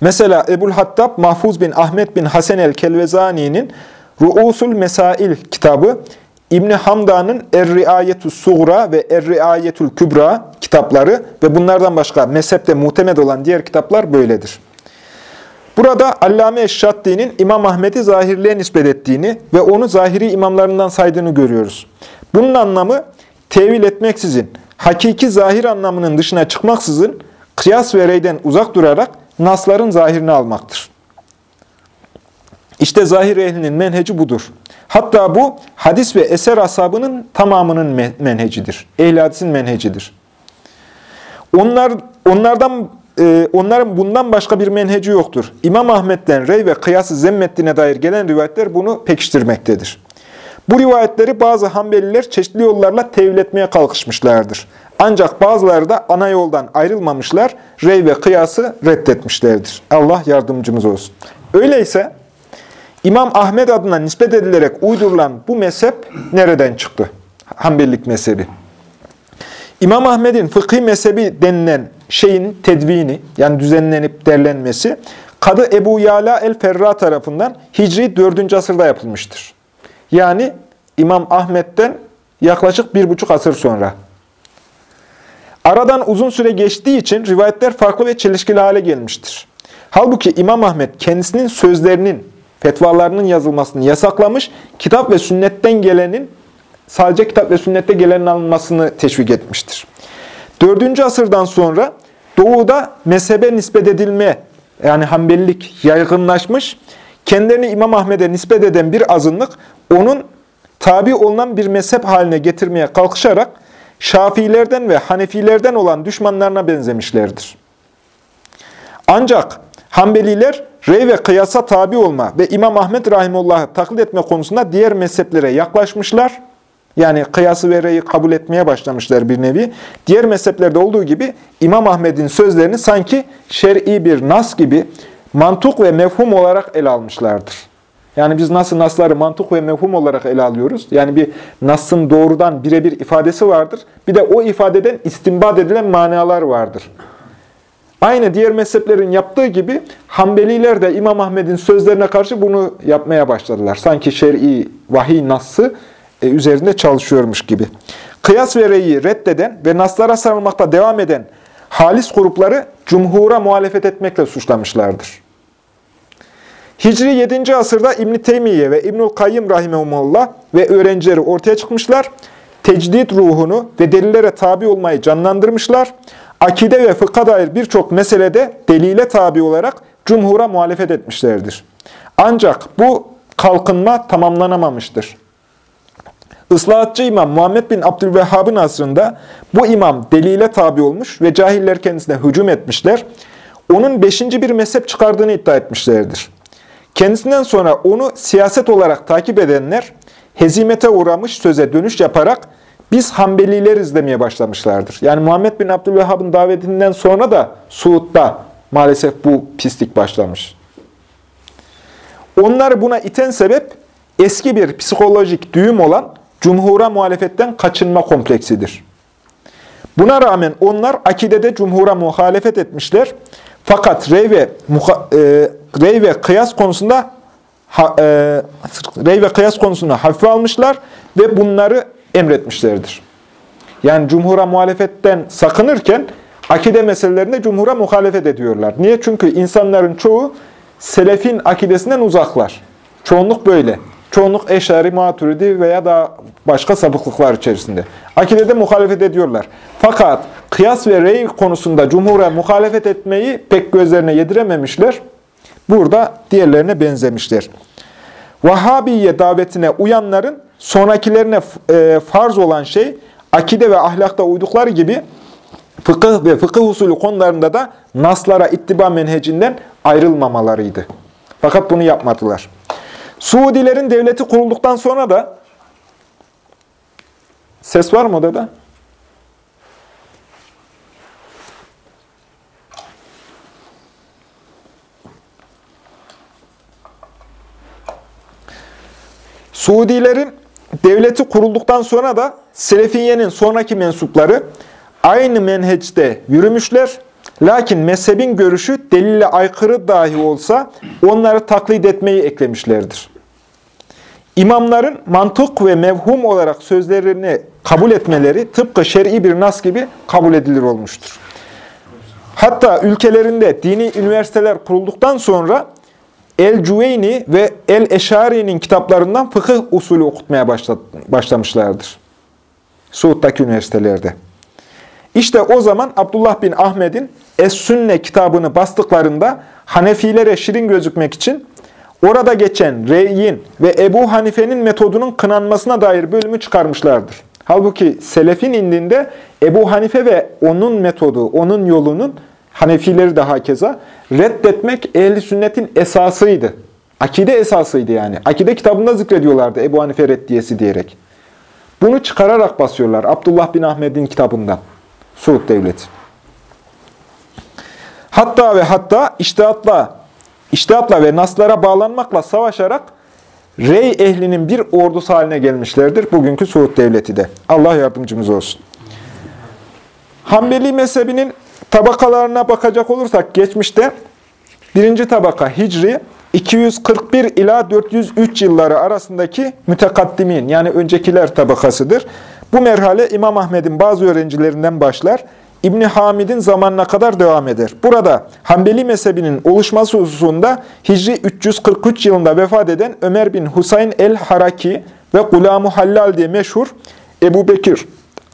Mesela Ebul Hattab Mahfuz bin Ahmet bin Hasan el-Kelvezani'nin Ru'usul Mesail kitabı, İbni Hamda'nın Er-Riayetü Suğra ve Er-Riayetül Kübra kitapları ve bunlardan başka mezhepte muhtemed olan diğer kitaplar böyledir. Burada Allame Eşşaddi'nin İmam Ahmet'i zahirliğe nispet ettiğini ve onu zahiri imamlarından saydığını görüyoruz. Bunun anlamı tevil etmeksizin, hakiki zahir anlamının dışına çıkmaksızın, kıyas ve reyden uzak durarak nasların zahirini almaktır. İşte zahir ehlinin menheci budur. Hatta bu hadis ve eser ashabının tamamının menhecidir. Ehl-i hadisin menhecidir. Onlar, onlardan, e, onların bundan başka bir menheci yoktur. İmam Ahmet'ten rey ve kıyası zemmettiğine dair gelen rivayetler bunu pekiştirmektedir. Bu rivayetleri bazı Hanbeliler çeşitli yollarla tevil etmeye kalkışmışlardır. Ancak bazıları da ana yoldan ayrılmamışlar, rey ve kıyası reddetmişlerdir. Allah yardımcımız olsun. Öyleyse İmam Ahmet adına nispet edilerek uydurulan bu mezhep nereden çıktı? Hanbelilik mezhebi. İmam Ahmet'in fıkhi mezhebi denilen şeyin tedvini, yani düzenlenip derlenmesi, Kadı Ebu Yala el-Ferra tarafından Hicri 4. asırda yapılmıştır. Yani İmam Ahmet'ten yaklaşık bir buçuk asır sonra. Aradan uzun süre geçtiği için rivayetler farklı ve çelişkili hale gelmiştir. Halbuki İmam Ahmet kendisinin sözlerinin, fetvalarının yazılmasını yasaklamış, kitap ve sünnetten gelenin, sadece kitap ve sünnette gelenin alınmasını teşvik etmiştir. 4. asırdan sonra doğuda mezhebe nispet edilme, yani Hanbelilik yaygınlaşmış, kendilerini İmam Ahmet'e nispet eden bir azınlık, onun tabi olunan bir mezhep haline getirmeye kalkışarak, Şafiilerden ve Hanefilerden olan düşmanlarına benzemişlerdir. Ancak Hanbeliler rey ve kıyasa tabi olma ve İmam Ahmet Rahimullah'ı taklit etme konusunda diğer mezheplere yaklaşmışlar. Yani kıyası ve reyi kabul etmeye başlamışlar bir nevi. Diğer mezheplerde olduğu gibi İmam Ahmet'in sözlerini sanki şer'i bir nas gibi mantuk ve mefhum olarak ele almışlardır. Yani biz nasıl nasları mantık ve mefhum olarak ele alıyoruz? Yani bir nasın doğrudan birebir ifadesi vardır. Bir de o ifadeden istinbat edilen manalar vardır. Aynı diğer mezheplerin yaptığı gibi Hanbeliler de İmam Ahmet'in sözlerine karşı bunu yapmaya başladılar. Sanki şer'i vahiy nassı e, üzerinde çalışıyormuş gibi. kıyas ve reyi reddeden ve naslara sarılmakta devam eden halis grupları cumhura muhalefet etmekle suçlamışlardır. Hicri 7. asırda İbn Teymiye ve İbnül Kayyim rahimehumullah ve öğrencileri ortaya çıkmışlar. Tecdid ruhunu ve delillere tabi olmayı canlandırmışlar. Akide ve fıkha dair birçok meselede delile tabi olarak cumhura muhalefet etmişlerdir. Ancak bu kalkınma tamamlanamamıştır. Islahatçı İmam Muhammed bin Abdülvehhab'ın asrında bu imam delile tabi olmuş ve cahiller kendisine hücum etmişler. Onun beşinci bir mezhep çıkardığını iddia etmişlerdir. Kendisinden sonra onu siyaset olarak takip edenler hezimete uğramış söze dönüş yaparak biz Hanbelileriz demeye başlamışlardır. Yani Muhammed bin Abdülvehhab'ın davetinden sonra da Suud'da maalesef bu pislik başlamış. Onları buna iten sebep eski bir psikolojik düğüm olan cumhura muhalefetten kaçınma kompleksidir. Buna rağmen onlar akidede cumhura muhalefet etmişler. Fakat rey ve, muha, e, rey ve kıyas konusunda e, rey ve kıyas konusunda hafife almışlar ve bunları emretmişlerdir. Yani cumhura muhalefetten sakınırken akide meselelerinde cumhura muhalefet ediyorlar. Niye? Çünkü insanların çoğu selefin akidesinden uzaklar. Çoğunluk böyle. Çoğunluk eşari, maturidi veya da başka sapıklıklar içerisinde. Akidede muhalefet ediyorlar. Fakat kıyas ve rey konusunda cumhura muhalefet etmeyi pek gözlerine yedirememişler. Burada diğerlerine benzemişler. Vahhabiye davetine uyanların sonrakilerine e, farz olan şey, akide ve ahlakta uydukları gibi fıkıh ve fıkıh usulü konularında da naslara ittiba menhecinden ayrılmamalarıydı. Fakat bunu yapmadılar. Suudilerin devleti kurulduktan sonra da ses var mı odada? Suudilerin devleti kurulduktan sonra da Selefiye'nin sonraki mensupları aynı menheçte yürümüşler. Lakin mezhebin görüşü delille aykırı dahi olsa onları taklit etmeyi eklemişlerdir. İmamların mantık ve mevhum olarak sözlerini kabul etmeleri tıpkı şer'i bir nas gibi kabul edilir olmuştur. Hatta ülkelerinde dini üniversiteler kurulduktan sonra El-Cüveyni ve El-Eşari'nin kitaplarından fıkıh usulü okutmaya başlamışlardır. Suud'daki üniversitelerde. İşte o zaman Abdullah bin Ahmet'in Es-Sünne kitabını bastıklarında Hanefilere şirin gözükmek için orada geçen Rey'in ve Ebu Hanife'nin metodunun kınanmasına dair bölümü çıkarmışlardır. Halbuki Selefin indinde Ebu Hanife ve onun metodu, onun yolunun Hanefileri de hakeza reddetmek ehli sünnetin esasıydı. Akide esasıydı yani. Akide kitabında zikrediyorlardı Ebu Hanife reddiyesi diyerek. Bunu çıkararak basıyorlar Abdullah bin Ahmet'in kitabından. Suud Devleti. Hatta ve hatta iştihatla, iştihatla ve naslara bağlanmakla savaşarak Rey ehlinin bir ordusu haline gelmişlerdir bugünkü Suud Devleti de. Allah yardımcımız olsun. Hanbeli mezhebinin tabakalarına bakacak olursak geçmişte birinci tabaka Hicri 241 ila 403 yılları arasındaki mütekaddimin yani öncekiler tabakasıdır. Bu merhale İmam Ahmed'in bazı öğrencilerinden başlar. İbni Hamid'in zamanına kadar devam eder. Burada Hanbeli mezhebinin oluşması hususunda Hicri 343 yılında vefat eden Ömer bin Husayn el-Haraki ve Gulam-ı Hallal diye meşhur Ebu Bekir,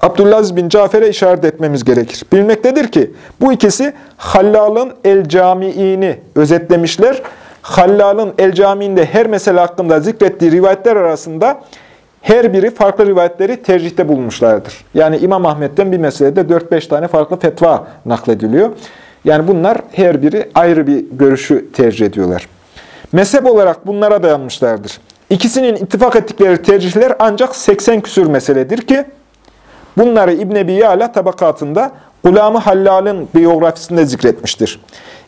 Abdülaziz bin Cafer'e işaret etmemiz gerekir. Bilmektedir ki bu ikisi Hallal'ın el-Cami'ini özetlemişler. Hallal'ın el-Cami'inde her mesele hakkında zikrettiği rivayetler arasında her biri farklı rivayetleri tercihte bulmuşlardır. Yani İmam Ahmet'ten bir meselede 4-5 tane farklı fetva naklediliyor. Yani bunlar her biri ayrı bir görüşü tercih ediyorlar. Mezhep olarak bunlara dayanmışlardır. İkisinin ittifak ettikleri tercihler ancak 80 küsür meseledir ki, bunları İbn Ebi Yala tabakatında Gulam-ı Hallal'ın biyografisinde zikretmiştir.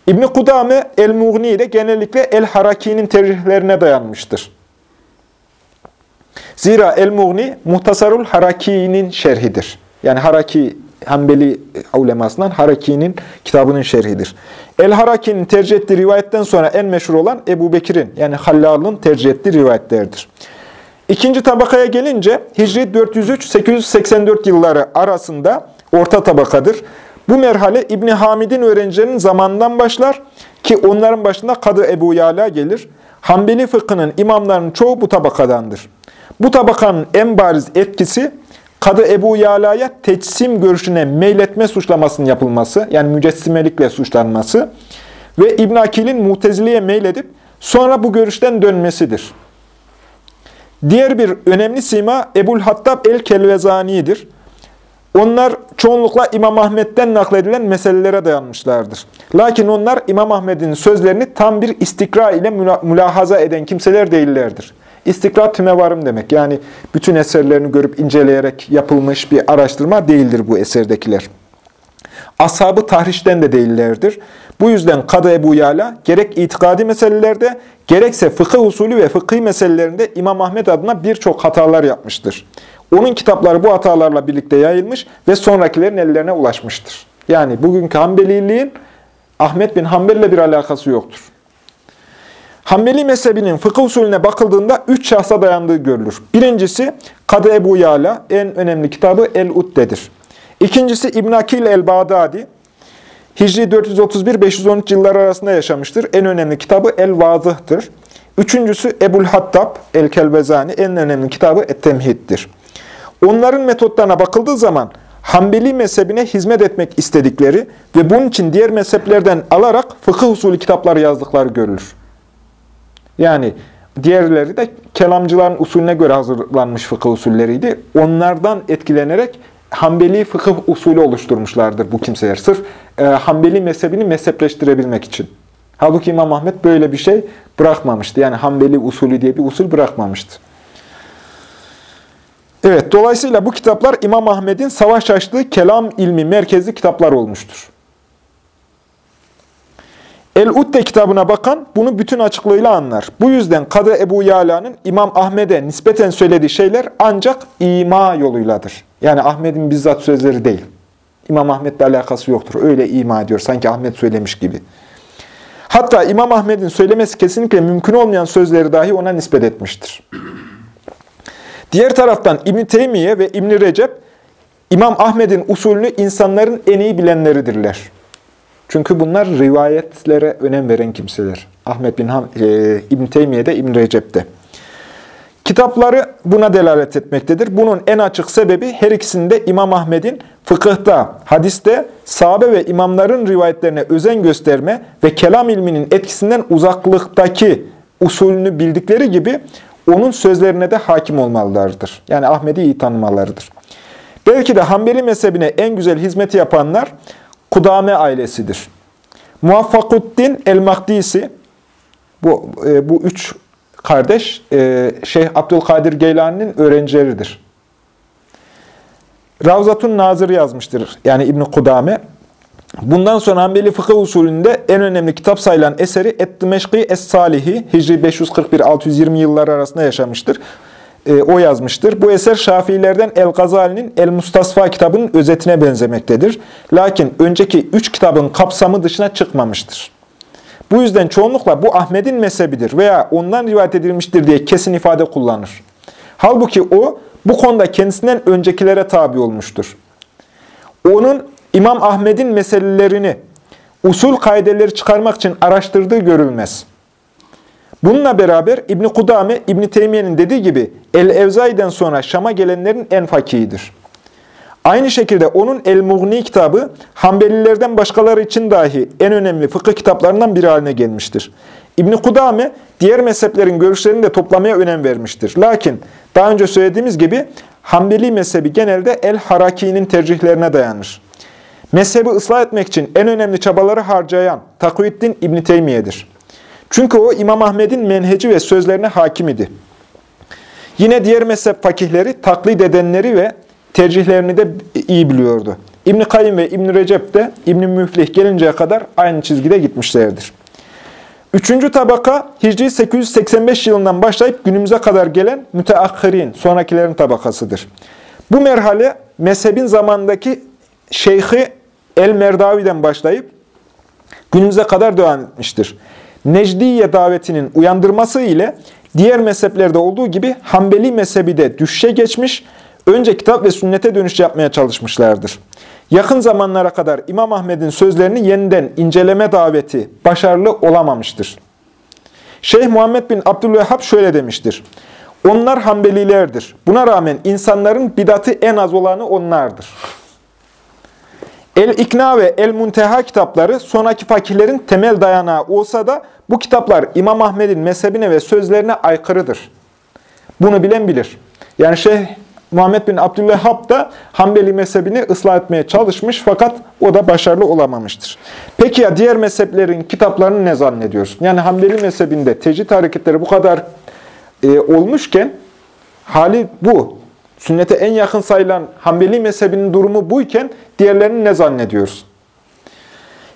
İbn Kudame El-Mughni de genellikle El-Haraki'nin tercihlerine dayanmıştır. Zira El-Mughni Muhtasarul Haraki'nin şerhidir. Yani Haraki, Hanbeli ulemasından Haraki'nin kitabının şerhidir. El-Haraki'nin tercih ettiği rivayetten sonra en meşhur olan Ebu Bekir'in yani Hallal'ın tercih ettiği rivayetlerdir. İkinci tabakaya gelince Hicri 403-884 yılları arasında orta tabakadır. Bu merhale İbni Hamid'in öğrencilerinin zamanından başlar ki onların başında Kadı Ebu Yala gelir. Hanbeli fıkhının imamlarının çoğu bu tabakadandır. Bu tabakanın en bariz etkisi Kadı Ebu Yala'ya teçsim görüşüne meyletme suçlamasının yapılması, yani mücessimelikle suçlanması ve İbn Akil'in Mutezile'ye meyledip sonra bu görüşten dönmesidir. Diğer bir önemli sima Ebul Hattab el-Kelvezani'dir. Onlar çoğunlukla İmam Ahmet'ten nakledilen meselelere dayanmışlardır. Lakin onlar İmam Ahmet'in sözlerini tam bir istikra ile mülahaza eden kimseler değillerdir. İstikra tümevarım demek. Yani bütün eserlerini görüp inceleyerek yapılmış bir araştırma değildir bu eserdekiler. Ashabı tahrişten de değillerdir. Bu yüzden Kadı Ebu Yala gerek itikadi meselelerde gerekse fıkıh usulü ve fıkhi meselelerinde İmam Ahmet adına birçok hatalar yapmıştır. Onun kitapları bu hatalarla birlikte yayılmış ve sonrakilerin ellerine ulaşmıştır. Yani bugünkü Hanbeliliğin Ahmet bin Hanbel ile bir alakası yoktur. Hanbeli mezhebinin fıkıh usulüne bakıldığında üç şahsa dayandığı görülür. Birincisi Kadı Ebu Yala, en önemli kitabı El-Udde'dir. İkincisi İbn Akil el-Bağdadi, Hicri 431-513 yıllar arasında yaşamıştır. En önemli kitabı El-Vazıh'tır. Üçüncüsü Ebul Hattab el-Kelbezani, en önemli kitabı Et-Temhid'dir. Onların metotlarına bakıldığı zaman Hanbeli mezhebine hizmet etmek istedikleri ve bunun için diğer mezheplerden alarak fıkıh usulü kitapları yazdıkları görülür. Yani diğerleri de kelamcıların usulüne göre hazırlanmış fıkıh usulleriydi. Onlardan etkilenerek Hanbeli fıkıh usulü oluşturmuşlardır bu kimseler. Sırf e, Hanbeli mezhebini mezhepleştirebilmek için. Halbuki İmam Ahmet böyle bir şey bırakmamıştı. Yani Hanbeli usulü diye bir usul bırakmamıştı. Evet, dolayısıyla bu kitaplar İmam Ahmet'in savaş açtığı kelam ilmi merkezli kitaplar olmuştur. El-Udde kitabına bakan bunu bütün açıklığıyla anlar. Bu yüzden Kadı Ebu Yala'nın İmam Ahmet'e nispeten söylediği şeyler ancak ima yoluyladır. Yani Ahmet'in bizzat sözleri değil. İmam Ahmet'le alakası yoktur. Öyle ima ediyor. Sanki Ahmet söylemiş gibi. Hatta İmam Ahmet'in söylemesi kesinlikle mümkün olmayan sözleri dahi ona nispet etmiştir. Diğer taraftan İbn Teymiye ve İbn Recep İmam Ahmet'in usulünü insanların en iyi bilenleridirler. Çünkü bunlar rivayetlere önem veren kimseler. Ahmet bin Ham, e, İbn Teymiye'de, İbn Recep'te. Kitapları buna delalet etmektedir. Bunun en açık sebebi her ikisinde İmam Ahmet'in fıkıhta, hadiste, sahabe ve imamların rivayetlerine özen gösterme ve kelam ilminin etkisinden uzaklıktaki usulünü bildikleri gibi onun sözlerine de hakim olmalılardır. Yani Ahmet'i iyi tanımalarıdır. Belki de Hanbeli mezhebine en güzel hizmeti yapanlar Kudame ailesidir. Muvaffakuddin el-Mahdisi, bu, e, bu üç kardeş e, Şeyh Abdülkadir Geylani'nin öğrencileridir. Ravzatun Nazır yazmıştır. Yani İbn Kudame. Bundan sonra Hanbeli fıkıh usulünde en önemli kitap sayılan eseri Et-Dimeşki Es-Salihi Hicri 541-620 yıllar arasında yaşamıştır. E, o yazmıştır. Bu eser Şafiilerden El-Gazali'nin El-Mustasfa kitabının özetine benzemektedir. Lakin önceki üç kitabın kapsamı dışına çıkmamıştır. Bu yüzden çoğunlukla bu Ahmet'in mezhebidir veya ondan rivayet edilmiştir diye kesin ifade kullanır. Halbuki o bu konuda kendisinden öncekilere tabi olmuştur. Onun İmam Ahmet'in meselelerini, usul kaideleri çıkarmak için araştırdığı görülmez. Bununla beraber İbn Kudame, İbn Teymiye'nin dediği gibi El-Evzai'den sonra Şam'a gelenlerin en fakihidir. Aynı şekilde onun El-Mughni kitabı Hanbelilerden başkaları için dahi en önemli fıkıh kitaplarından biri haline gelmiştir. İbn Kudame diğer mezheplerin görüşlerini de toplamaya önem vermiştir. Lakin daha önce söylediğimiz gibi Hanbeli mezhebi genelde El-Haraki'nin tercihlerine dayanır. Mezhebi ıslah etmek için en önemli çabaları harcayan Takviddin İbn Teymiye'dir. Çünkü o İmam Ahmet'in menheci ve sözlerine hakim idi. Yine diğer mezhep fakihleri taklit edenleri ve tercihlerini de iyi biliyordu. İbn-i Kayyum ve İbn Recep de İbn-i Müflih gelinceye kadar aynı çizgide gitmişlerdir. Üçüncü tabaka Hicri 885 yılından başlayıp günümüze kadar gelen müteahhirin, sonrakilerin tabakasıdır. Bu merhale mezhebin zamandaki Şeyhi El-Merdavi'den başlayıp günümüze kadar devam etmiştir. Necdiye davetinin uyandırması ile diğer mezheplerde olduğu gibi Hanbeli mezhebi de düşüşe geçmiş, önce kitap ve sünnete dönüş yapmaya çalışmışlardır. Yakın zamanlara kadar İmam Ahmed'in sözlerini yeniden inceleme daveti başarılı olamamıştır. Şeyh Muhammed bin Abdülvehhab şöyle demiştir. Onlar Hanbelilerdir. Buna rağmen insanların bidatı en az olanı onlardır. El-İkna ve El-Munteha kitapları sonraki fakirlerin temel dayanağı olsa da bu kitaplar İmam Ahmed'in mezhebine ve sözlerine aykırıdır. Bunu bilen bilir. Yani Şeyh Muhammed bin Abdülvehhab da Hanbeli mezhebini ıslah etmeye çalışmış fakat o da başarılı olamamıştır. Peki ya diğer mezheplerin kitaplarını ne zannediyorsun? Yani Hanbeli mezhebinde tecrit hareketleri bu kadar e, olmuşken hali bu. Sünnete en yakın sayılan Hanbeli mezhebinin durumu buyken diğerlerini ne zannediyorsun?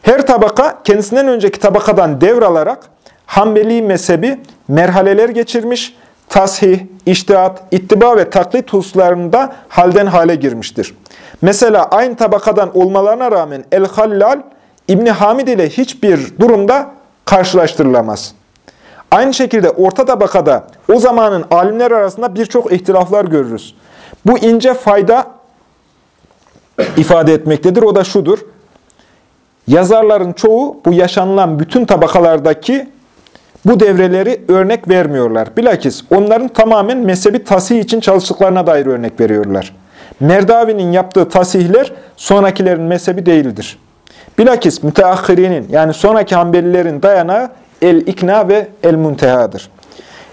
Her tabaka kendisinden önceki tabakadan devralarak Hanbeli mezhebi merhaleler geçirmiş, tasih, iştihat, ittiba ve taklit hususlarında halden hale girmiştir. Mesela aynı tabakadan olmalarına rağmen El-Hallal, İbni Hamid ile hiçbir durumda karşılaştırılamaz. Aynı şekilde orta tabakada o zamanın alimler arasında birçok ihtilaflar görürüz. Bu ince fayda ifade etmektedir. O da şudur. Yazarların çoğu bu yaşanılan bütün tabakalardaki bu devreleri örnek vermiyorlar. Bilakis onların tamamen mezhebi tasih için çalıştıklarına dair örnek veriyorlar. Merdavi'nin yaptığı tasihler sonrakilerin mezhebi değildir. Bilakis müteahhirinin yani sonraki Hanbelilerin dayanağı El-İkna ve El-Munteha'dır.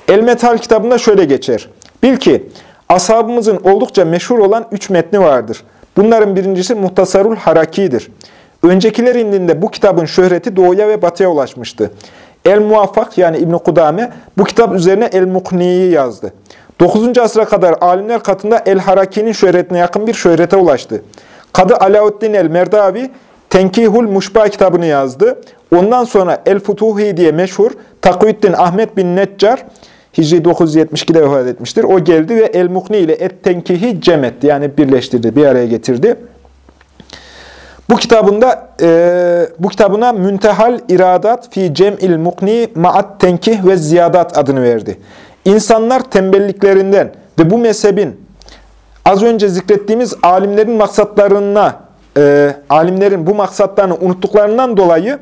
El-Metal kitabında şöyle geçer. Bil ki ashabımızın oldukça meşhur olan üç metni vardır. Bunların birincisi Muhtasarul Haraki'dir. Öncekiler indinde bu kitabın şöhreti doğuya ve batıya ulaşmıştı. El-Muvaffak yani İbn Kudame bu kitap üzerine El-Mukni'yi yazdı. 9. asra kadar alimler katında El-Haraki'nin şöhretine yakın bir şöhrete ulaştı. Kadı Alauddin el-Merdavi Tenkihul Muşba kitabını yazdı. Ondan sonra El-Futuhi diye meşhur Takuyüddin Ahmet bin Neccar Hicri 972'de vefat etmiştir. O geldi ve El-Mukni ile Et-Tenkihi cem etti. Yani birleştirdi, bir araya getirdi. Bu kitabında e, bu kitabına Müntehal İradat fi Cem'il Mukni Ma'at Tenkih ve Ziyadat adını verdi. İnsanlar tembelliklerinden ve bu mezhebin az önce zikrettiğimiz alimlerin maksatlarına e, alimlerin bu maksatlarını unuttuklarından dolayı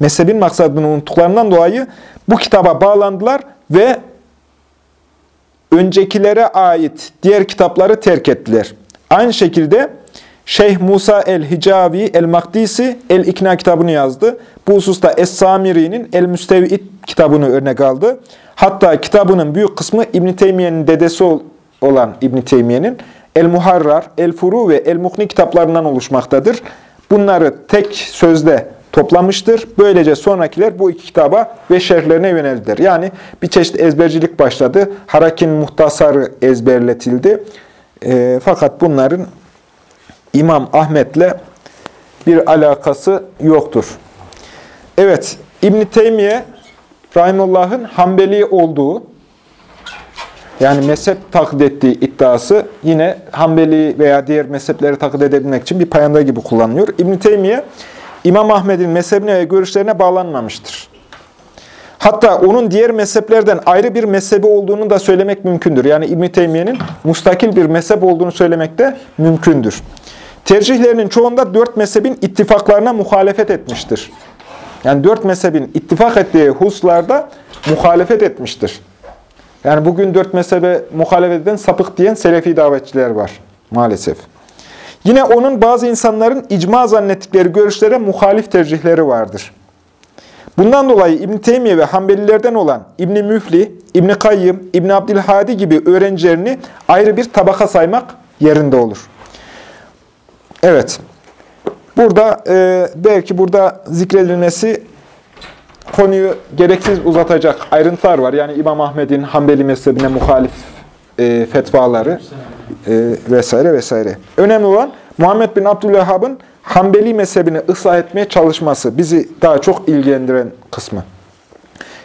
mezhebin maksadını unuttuklarından dolayı bu kitaba bağlandılar ve öncekilere ait diğer kitapları terk ettiler. Aynı şekilde Şeyh Musa el-Hicavi el-Makdisi el-İkna kitabını yazdı. Bu hususta Es-Samiri'nin el-Müstev'id kitabını örnek aldı. Hatta kitabının büyük kısmı İbn Teymiye'nin dedesi olan İbn Teymiye'nin El-Muharrar, El-Furu ve El-Mukni kitaplarından oluşmaktadır. Bunları tek sözde toplamıştır. Böylece sonrakiler bu iki kitaba ve şerhlerine yöneldiler. Yani bir çeşit ezbercilik başladı. Harakin muhtasarı ezberletildi. E, fakat bunların İmam Ahmet'le bir alakası yoktur. Evet, İbn-i Teymiye Rahimullah'ın Hanbeli olduğu, yani mezhep taklit ettiği iddiası yine Hanbeli veya diğer mezhepleri taklit edebilmek için bir payanda gibi kullanılıyor. İbn-i Teymiye, İmam Ahmet'in mezhebine ve görüşlerine bağlanmamıştır. Hatta onun diğer mezheplerden ayrı bir mezhebi olduğunu da söylemek mümkündür. Yani İbn-i Teymiye'nin mustakil bir mezhep olduğunu söylemek de mümkündür. Tercihlerinin çoğunda dört mezhebin ittifaklarına muhalefet etmiştir. Yani dört mezhebin ittifak ettiği hususlarda muhalefet etmiştir. Yani bugün dört mezhebe muhalefet eden sapık diyen selefi davetçiler var maalesef. Yine onun bazı insanların icma zannettikleri görüşlere muhalif tercihleri vardır. Bundan dolayı İbn Teymiye ve Hanbelilerden olan İbn Müfli, İbn Kayyım, İbn Abdülhadi gibi öğrencilerini ayrı bir tabaka saymak yerinde olur. Evet. Burada e, belki burada zikredilmesi konuyu gereksiz uzatacak ayrıntılar var. Yani İmam Ahmed'in Hanbeli mezhebine muhalif e, fetvaları e, vesaire vesaire. Önemli olan Muhammed bin Abdülvehhab'ın Hanbeli mezhebini ıslah etmeye çalışması bizi daha çok ilgilendiren kısmı.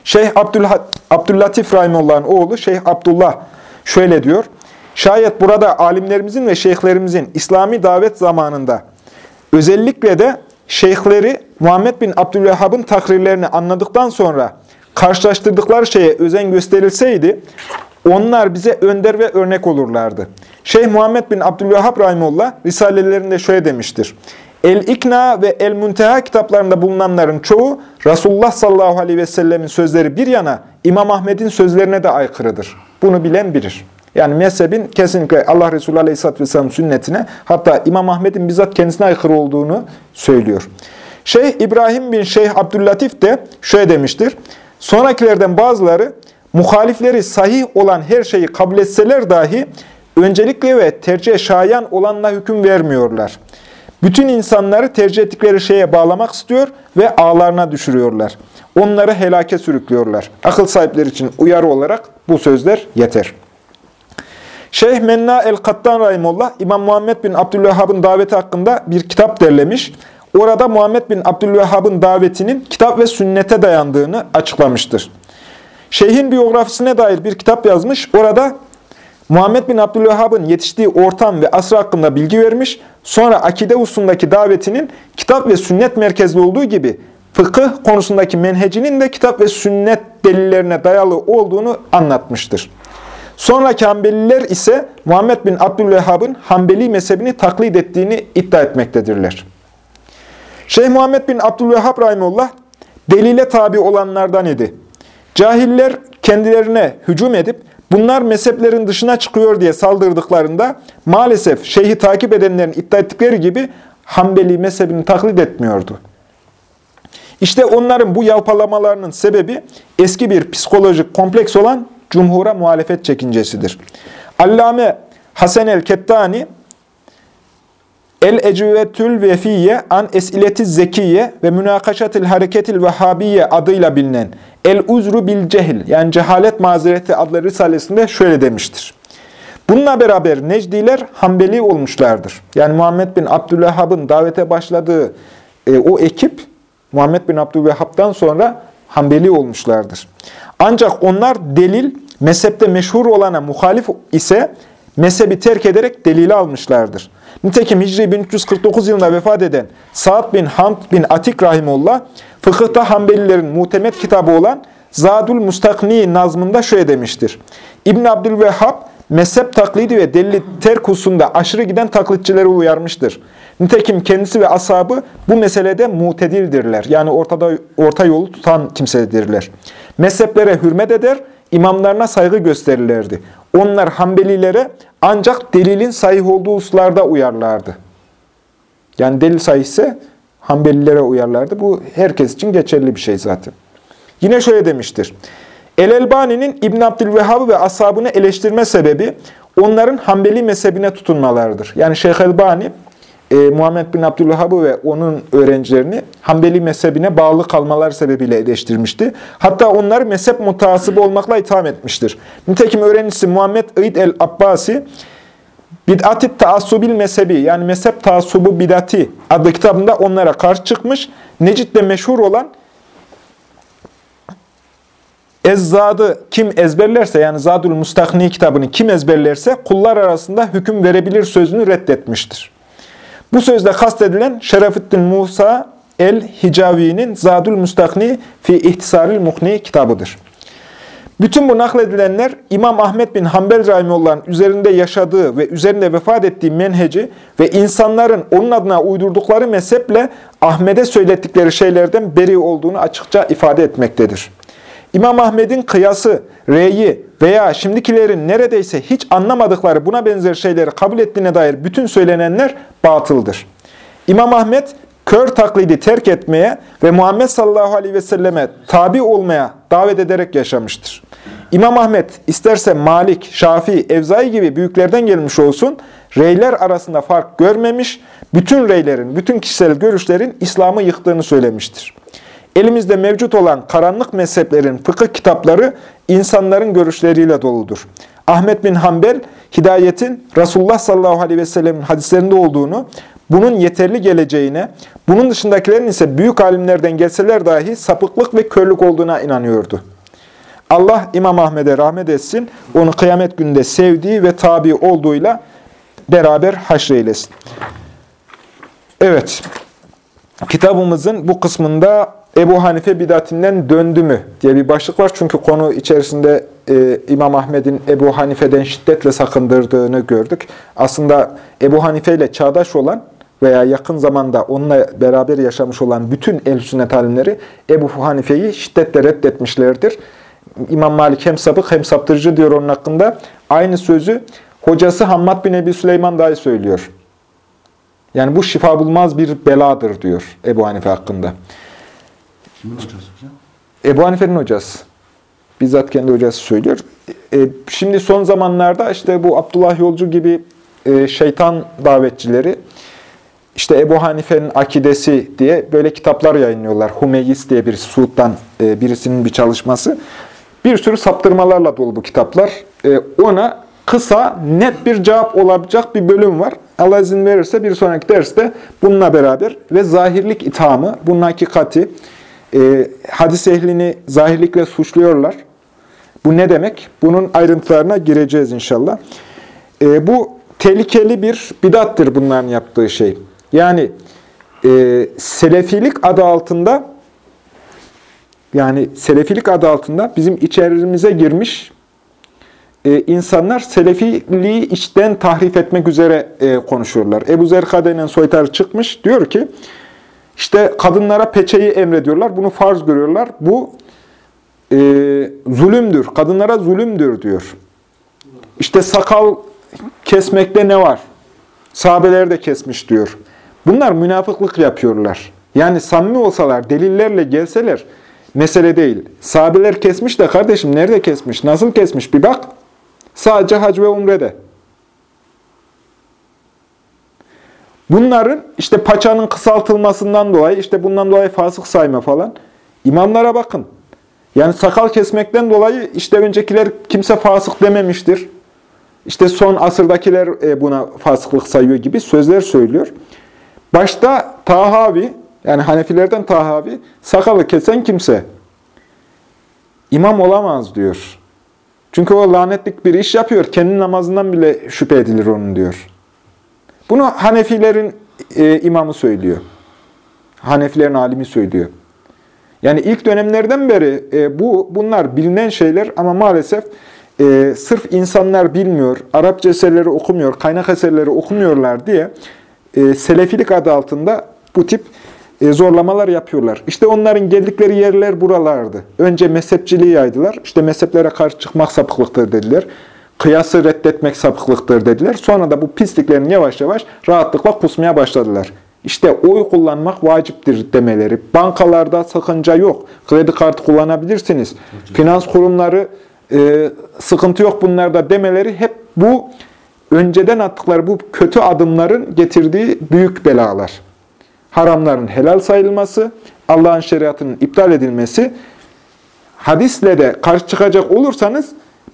Şeyh Abdülha Abdüllatif Rahimullah'ın oğlu Şeyh Abdullah şöyle diyor. Şayet burada alimlerimizin ve şeyhlerimizin İslami davet zamanında özellikle de şeyhleri Muhammed bin Abdülvehhab'ın takrirlerini anladıktan sonra karşılaştırdıkları şeye özen gösterilseydi, onlar bize önder ve örnek olurlardı. Şeyh Muhammed bin Abdülvehhab Rahimullah Risalelerinde şöyle demiştir. El-İkna ve El-Münteha kitaplarında bulunanların çoğu Resulullah sallallahu aleyhi ve sellemin sözleri bir yana İmam Ahmet'in sözlerine de aykırıdır. Bunu bilen bilir. Yani mezhebin kesinlikle Allah Resulü aleyhisselatü vesselam sünnetine hatta İmam Ahmet'in bizzat kendisine aykırı olduğunu söylüyor. Şeyh İbrahim bin Şeyh Abdüllatif de şöyle demiştir. Sonrakilerden bazıları muhalifleri sahih olan her şeyi kabul etseler dahi öncelikle ve tercih şayan olanla hüküm vermiyorlar. Bütün insanları tercih ettikleri şeye bağlamak istiyor ve ağlarına düşürüyorlar. Onları helake sürüklüyorlar. Akıl sahipleri için uyarı olarak bu sözler yeter. Şeyh Menna el-Kattan Rahimullah, İmam Muhammed bin Abdülvehhab'ın daveti hakkında bir kitap derlemiş. Orada Muhammed bin Abdülvehhab'ın davetinin kitap ve sünnete dayandığını açıklamıştır. Şeyhin biyografisine dair bir kitap yazmış. Orada Muhammed bin Abdülvehhab'ın yetiştiği ortam ve asrı hakkında bilgi vermiş. Sonra akide hususundaki davetinin kitap ve sünnet merkezli olduğu gibi fıkıh konusundaki menhecinin de kitap ve sünnet delillerine dayalı olduğunu anlatmıştır. Sonraki Hanbeliler ise Muhammed bin Abdülvehhab'ın Hanbeli mezhebini taklit ettiğini iddia etmektedirler. Şeyh Muhammed bin Abdülvehhab Rahimullah delile tabi olanlardan idi. Cahiller kendilerine hücum edip bunlar mezheplerin dışına çıkıyor diye saldırdıklarında maalesef şeyhi takip edenlerin iddia ettikleri gibi Hanbeli mezhebini taklit etmiyordu. İşte onların bu yalpalamalarının sebebi eski bir psikolojik kompleks olan cumhura muhalefet çekincesidir. Allame Hasan el-Kettani El-Ecüvetül Vefiye an Esileti Zekiye ve Münakaşatil Hareketil Vehhabiye adıyla bilinen El-Uzru bil Cehil yani Cehalet Mazereti adlı risalesinde şöyle demiştir. Bununla beraber Necdiler Hanbeli olmuşlardır. Yani Muhammed bin Abdülvehhab'ın davete başladığı e, o ekip Muhammed bin Abdülvehhab'dan sonra Hanbeli olmuşlardır. Ancak onlar delil, mezhepte meşhur olana muhalif ise mezhebi terk ederek delili almışlardır. Nitekim Hicri 1349 yılında vefat eden Sa'd bin Hamd bin Atik Rahimullah, fıkıhta Hanbelilerin muhtemet kitabı olan Zadul Mustakni nazmında şöyle demiştir. İbn Abdülvehhab, mezhep taklidi ve delili terk hususunda aşırı giden taklitçileri uyarmıştır. Nitekim kendisi ve ashabı bu meselede mutedildirler. Yani ortada orta yolu tutan kimsedirler. Mezheplere hürmet eder, imamlarına saygı gösterirlerdi. Onlar Hanbelilere ancak delilin sahih olduğu hususlarda uyarlardı. Yani delil sahihse Hanbelilere uyarlardı. Bu herkes için geçerli bir şey zaten. Yine şöyle demiştir. El-Elbani'nin İbn Abdülvehhab'ı ve ashabını eleştirme sebebi onların Hanbeli mezhebine tutunmalarıdır. Yani Şeyh Elbani e, Muhammed bin Abdülvehhab'ı ve onun öğrencilerini Hanbeli mezhebine bağlı kalmaları sebebiyle eleştirmişti. Hatta onları mezhep mutasıbı olmakla itham etmiştir. Nitekim öğrencisi Muhammed İd el-Abbasi, Bid'at-ı taassubil mezhebi yani mezhep taassubu bidati adlı kitabında onlara karşı çıkmış. Necit'te meşhur olan Ezzadı kim ezberlerse yani Zadul Mustakni kitabını kim ezberlerse kullar arasında hüküm verebilir sözünü reddetmiştir. Bu sözde kastedilen Şerefettin Musa el-Hicavi'nin Zadul Mustakni fi İhtisaril Muhni kitabıdır. Bütün bu nakledilenler İmam Ahmet bin Hanbel Rahimullah'ın üzerinde yaşadığı ve üzerinde vefat ettiği menheci ve insanların onun adına uydurdukları mezheple Ahmet'e söylettikleri şeylerden beri olduğunu açıkça ifade etmektedir. İmam Ahmet'in kıyası, reyi veya şimdikilerin neredeyse hiç anlamadıkları buna benzer şeyleri kabul ettiğine dair bütün söylenenler batıldır. İmam Ahmet kör taklidi terk etmeye ve Muhammed sallallahu aleyhi ve selleme tabi olmaya davet ederek yaşamıştır. İmam Ahmet isterse Malik, Şafii, Evzai gibi büyüklerden gelmiş olsun, reyler arasında fark görmemiş, bütün reylerin, bütün kişisel görüşlerin İslam'ı yıktığını söylemiştir. Elimizde mevcut olan karanlık mezheplerin fıkıh kitapları insanların görüşleriyle doludur. Ahmet bin Hanbel, hidayetin Resulullah sallallahu aleyhi ve sellemin hadislerinde olduğunu, bunun yeterli geleceğine, bunun dışındakilerin ise büyük alimlerden gelseler dahi sapıklık ve körlük olduğuna inanıyordu. Allah İmam Ahmet'e rahmet etsin, onu kıyamet gününde sevdiği ve tabi olduğuyla beraber haşreylesin. Evet, kitabımızın bu kısmında Ebu Hanife bidatinden döndü mü diye bir başlık var. Çünkü konu içerisinde e, İmam Ahmed'in Ebu Hanife'den şiddetle sakındırdığını gördük. Aslında Ebu Hanife ile çağdaş olan veya yakın zamanda onunla beraber yaşamış olan bütün el sünnet alimleri Ebu Hanife'yi şiddetle reddetmişlerdir. İmam Malik hem sapık hem saptırıcı diyor onun hakkında. Aynı sözü hocası Hammad bin Ebi Süleyman dahi söylüyor. Yani bu şifa bulmaz bir beladır diyor Ebu Hanife hakkında. Kimin hocası hocam? Ebu Hanife'nin hocası. Bizzat kendi hocası söylüyor. E, şimdi son zamanlarda işte bu Abdullah Yolcu gibi e, şeytan davetçileri işte Ebu Hanife'nin akidesi diye böyle kitaplar yayınlıyorlar. Humeyiz diye bir Suud'dan e, birisinin bir çalışması. Bir sürü saptırmalarla dolu bu kitaplar. E, ona kısa, net bir cevap olabilecek bir bölüm var. Allah izin verirse bir sonraki derste bununla beraber ve zahirlik ithamı, bunun hakikati, e, hadis ehlini zahirlikle suçluyorlar. Bu ne demek? Bunun ayrıntılarına gireceğiz inşallah. E, bu tehlikeli bir bidattır bunların yaptığı şey. Yani e, selefilik adı altında yani selefilik adı altında bizim içerimize girmiş e, insanlar selefiliği içten tahrif etmek üzere e, konuşuyorlar. Ebu Zerkade'nin soytarı çıkmış diyor ki işte kadınlara peçeyi emrediyorlar. Bunu farz görüyorlar. Bu e, zulümdür. Kadınlara zulümdür diyor. İşte sakal kesmekte ne var? Sahabeler de kesmiş diyor. Bunlar münafıklık yapıyorlar. Yani samimi olsalar, delillerle gelseler mesele değil. Sahabeler kesmiş de kardeşim nerede kesmiş, nasıl kesmiş bir bak. Sadece hac ve umrede. Bunların işte paçanın kısaltılmasından dolayı, işte bundan dolayı fasık sayma falan. İmamlara bakın. Yani sakal kesmekten dolayı işte öncekiler kimse fasık dememiştir. İşte son asırdakiler e, buna fasıklık sayıyor gibi sözler söylüyor. Başta Tahavi, yani Hanefilerden Tahavi, sakalı kesen kimse imam olamaz diyor. Çünkü o lanetlik bir iş yapıyor. Kendi namazından bile şüphe edilir onun diyor. Bunu Hanefilerin e, imamı söylüyor. Hanefilerin alimi söylüyor. Yani ilk dönemlerden beri e, bu bunlar bilinen şeyler ama maalesef e, sırf insanlar bilmiyor, Arapça eserleri okumuyor, kaynak eserleri okumuyorlar diye e, selefilik adı altında bu tip e, zorlamalar yapıyorlar. İşte onların geldikleri yerler buralardı. Önce mezhepçiliği yaydılar. İşte mezheplere karşı çıkmak sapıklıktır dediler. Kıyası reddetmek sapıklıktır dediler. Sonra da bu pisliklerini yavaş yavaş rahatlıkla kusmaya başladılar. İşte oy kullanmak vaciptir demeleri. Bankalarda sakınca yok. Kredi kartı kullanabilirsiniz. Finans kurumları e, sıkıntı yok bunlarda demeleri hep bu önceden attıkları bu kötü adımların getirdiği büyük belalar. Haramların helal sayılması, Allah'ın şeriatının iptal edilmesi, hadisle de karşı çıkacak olursanız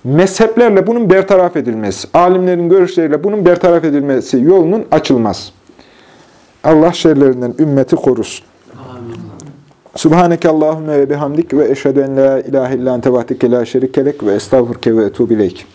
mezheplerle bunun bertaraf edilmesi, alimlerin görüşleriyle bunun bertaraf edilmesi yolunun açılmaz. Allah şerlerinden ümmeti korusun. Subhaneke Allahümme ve bihamdik ve eşhedü en la ilahe illa ente vahdike la şerikelek ve estağfurke ve etubileyk.